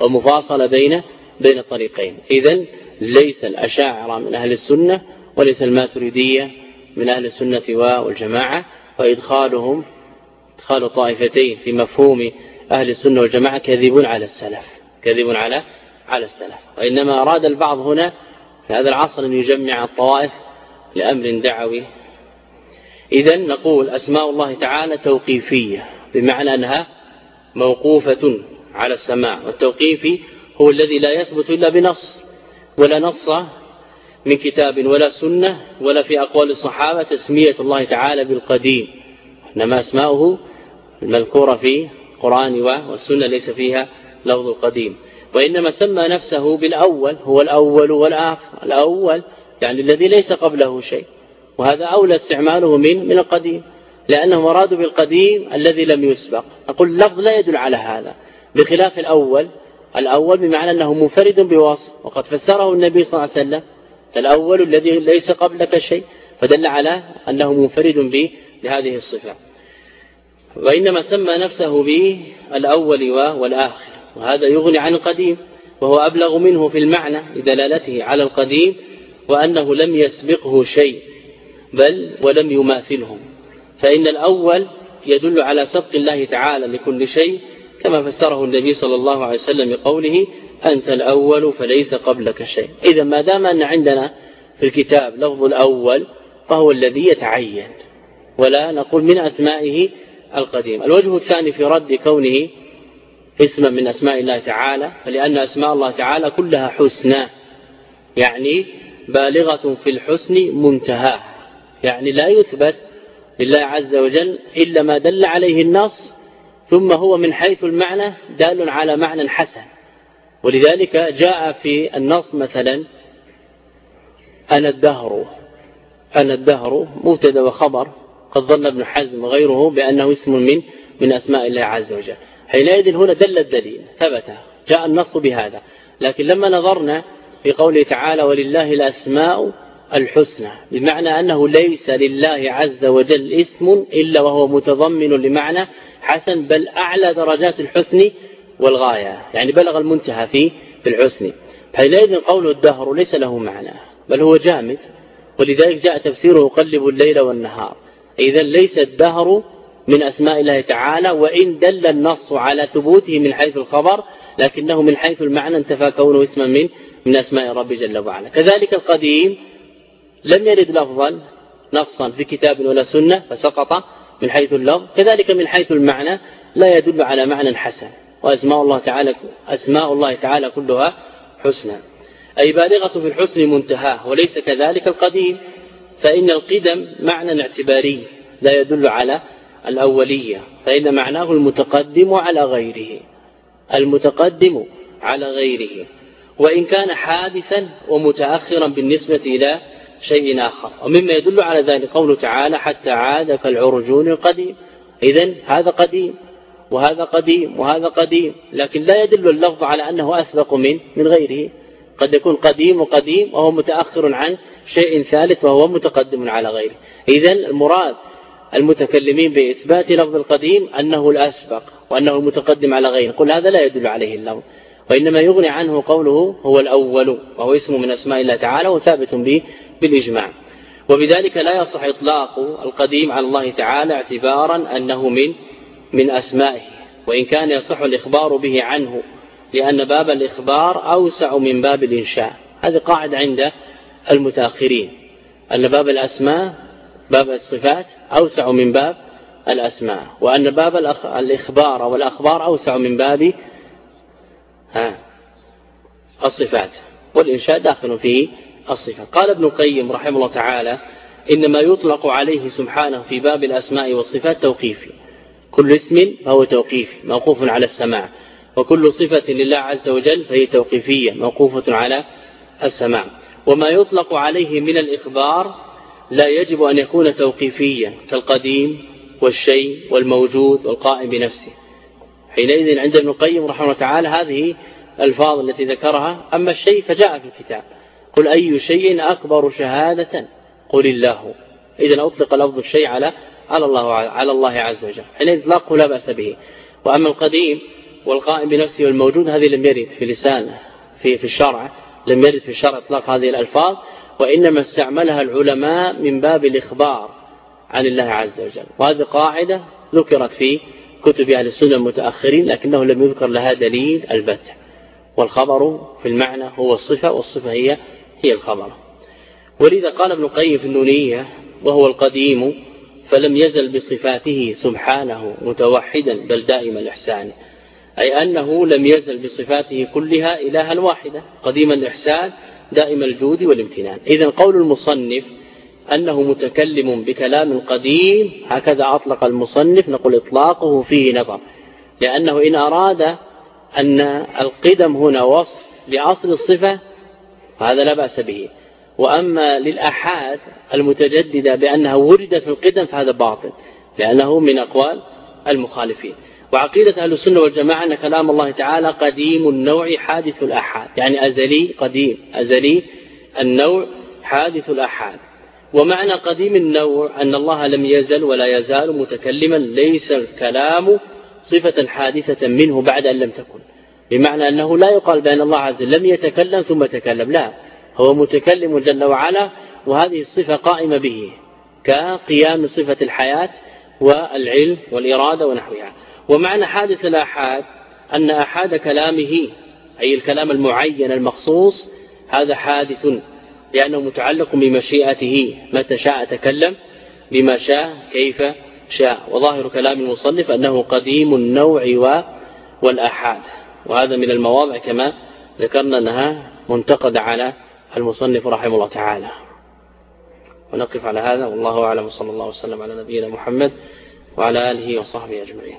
ومفاصلة بين بين الطريقين. إذا ليس الأشاعرة من أهل السنة وليس الماتريدية من أهل السنة والجماعة. وإدخالهم إدخال طائفتين في مفهوم أهل السنة والجماعة كذب على السلف كذب على على السلف. وإنما أراد البعض هنا في هذا العصر أن يجمع الطوائف لأمر دعوي. إذا نقول أسماء الله تعالى توقيفية بمعنى أنها موقوفة على السماع والتوقيفي هو الذي لا يثبت إلا بنص ولا نص من كتاب ولا سنة ولا في أقوال الصحابة تسمية الله تعالى بالقديم. إنما أسماؤه المذكورة في القرآن والسنة ليس فيها لفظ القديم. وإنما سمى نفسه بالأول هو الأول والآخر الأول يعني الذي ليس قبله شيء. وهذا أولى استعماله من من القديم. لأنهم أرادوا بالقديم الذي لم يسبق. أقول اللفظ لا يدل على هذا. بخلاف الأول الأول بمعنى أنه منفرد بوصف وقد فسره النبي صلى الله عليه وسلم الأول الذي ليس قبلك شيء فدل على أنه منفرد به بهذه الصفة. وإنما سمى نفسه به الأول والآخر وهذا يغني عن القديم وهو أبلغ منه في المعنى لدلالته على القديم وأنه لم يسبقه شيء بل ولم يماثله. فإن الأول يدل على سبق الله تعالى لكل شيء كما فسره النبي صلى الله عليه وسلم بقوله أنت الأول فليس قبلك شيء. إذا ما دام أن عندنا في الكتاب لفظ الأول فهو الذي يتعين ولا نقول من أسمائه القديم. الوجه الثاني في رد كونه اسما من أسماء الله تعالى فلأن أسماء الله تعالى كلها حسنى يعني بالغة في الحسن منتهى يعني لا يثبت لله عز وجل إلا ما دل عليه النص ثم هو من حيث المعنى دال على معنى حسن. ولذلك جاء في النص مثلا أنا الدهر أنا الدهر مبتدأ وخبر قد ظن ابن حزم وغيره بأنه اسم من من أسماء الله عز وجل. حينئذ هنا دل الدليل ثبت جاء النص بهذا. لكن لما نظرنا في قوله تعالى ولله الأسماء الحسنى بمعنى أنه ليس لله عز وجل اسم إلا وهو متضمن لمعنى حسن بل أعلى درجات الحسن والغاية يعني بلغ المنتهى في الحسن. حينئذ قول الدهر ليس له معنى بل هو جامد. ولذلك جاء تفسيره يقلب الليل والنهار. إذا ليس الدهر من أسماء الله تعالى وإن دل النص على ثبوته من حيث الخبر لكنه من حيث المعنى انتفى كونه اسما من من أسماء رب جل وعلا. كذلك القديم لم يرد لفظا نصا في كتاب ولا سنة فسقط من حيث اللفظ. كذلك من حيث المعنى لا يدل على معنى حسن. وأسماء الله تعالى أسماء الله تعالى كلها حسنى. أي بالغة في الحسن منتهاة وليس كذلك القديم. فإن القدم معنى اعتباري لا يدل على الأولية فإن معناه المتقدم على غيره. المتقدم على غيره. وإن كان حادثا ومتأخرا بالنسبة إلى شيء آخر. ومما يدل على ذلك قوله تعالى حتى عاد كالعرجون القديم إذا هذا قديم. وهذا قديم وهذا قديم. لكن لا يدل اللفظ على أنه أسبق من من غيره. قد يكون قديم وقديم وهو متأخر عن شيء ثالث وهو متقدم على غيره. إذا المراد المتكلمين بإثبات لفظ القديم أنه الأسبق وأنه المتقدم على غيره. قل هذا لا يدل عليه اللفظ. وإنما يغني عنه قوله هو الأول وهو اسم من أسماء الله تعالى وثابت به بالإجماع. وبذلك لا يصح إطلاق القديم على الله تعالى اعتبارا أنه من من أسمائه وإن كان يصح الإخبار به عنه لأن باب الإخبار أوسع من باب الإنشاء. هذه قاعدة عند المتأخرين أن باب الأسماء باب الصفات أوسع من باب الأسماء وأن باب الإخبار والأخبار أوسع من باب ها الصفات والإنشاء داخل فيه الصفات. قال ابن القيم رحمه الله تعالى إنما يطلق عليه سبحانه في باب الأسماء والصفات توقيفي. كل اسم فهو توقيفي موقوف على السماع. وكل صفة لله عز وجل فهي توقيفية موقوفة على السماع. وما يطلق عليه من الإخبار لا يجب أن يكون توقيفيا كالقديم والشيء والموجود والقائم بنفسه. حينئذ عند ابن القيم رحمه الله تعالى هذه الفاظ التي ذكرها أما الشيء فجاء في الكتاب. قل أي شيء أكبر شهادة قل الله. إذا أطلق لفظ الشيء على على الله على الله عز وجل. حينئذ إطلاقه لا بأس به. وأما القديم والقائم بنفسه والموجود هذه لم يرد في لسان في في الشرع. لم يرد في الشرع إطلاق هذه الألفاظ. وإنما استعملها العلماء من باب الإخبار عن الله عز وجل. وهذه قاعدة ذكرت في كتب أهل السنة المتأخرين لكنه لم يذكر لها دليل البتة والخبر في المعنى هو الصفة والصفة هي هي الخبر. ولذا قال ابن القيم في النونية وهو القديم فلم يزل بصفاته سبحانه متوحدا بل دائم الإحسان. أي أنه لم يزل بصفاته كلها إلها واحدة قديم الإحسان دائم الجود والامتنان. إذا قول المصنف أنه متكلم بكلام قديم هكذا أطلق المصنف نقول إطلاقه فيه نظر. لأنه إن أراد أن القدم هنا وصف لأصل الصفة فهذا لا بأس به. وأما للأحاد المتجددة بأنها وردت في القدم فهذا باطل لأنه من أقوال المخالفين. وعقيدة أهل السنة والجماعة أن كلام الله تعالى قديم النوع حادث الأحاد يعني أزلي قديم أزلي النوع حادث الأحاد. ومعنى قديم النوع أن الله لم يزل ولا يزال متكلما ليس الكلام صفة حادثة منه بعد أن لم تكن. بمعنى أنه لا يقال بأن الله عز وجل لم يتكلم ثم تكلم لا. هو متكلم جل وعلا وهذه الصفة قائمة به كقيام صفة الحياة والعلم والإرادة ونحوها. ومعنى حادث الآحاد أن أحاد كلامه أي الكلام المعين المخصوص هذا حادث لأنه متعلق بمشيئته متى شاء تكلم بما شاء كيف شاء. وظاهر كلام المصنف أنه قديم النوع والآحاد. وهذا من المواضع كما ذكرنا أنها منتقد على المصنف رحمه الله تعالى. ونقف على هذا والله أعلم صلى الله وسلم على نبينا محمد وعلى آله وصحبه أجمعين.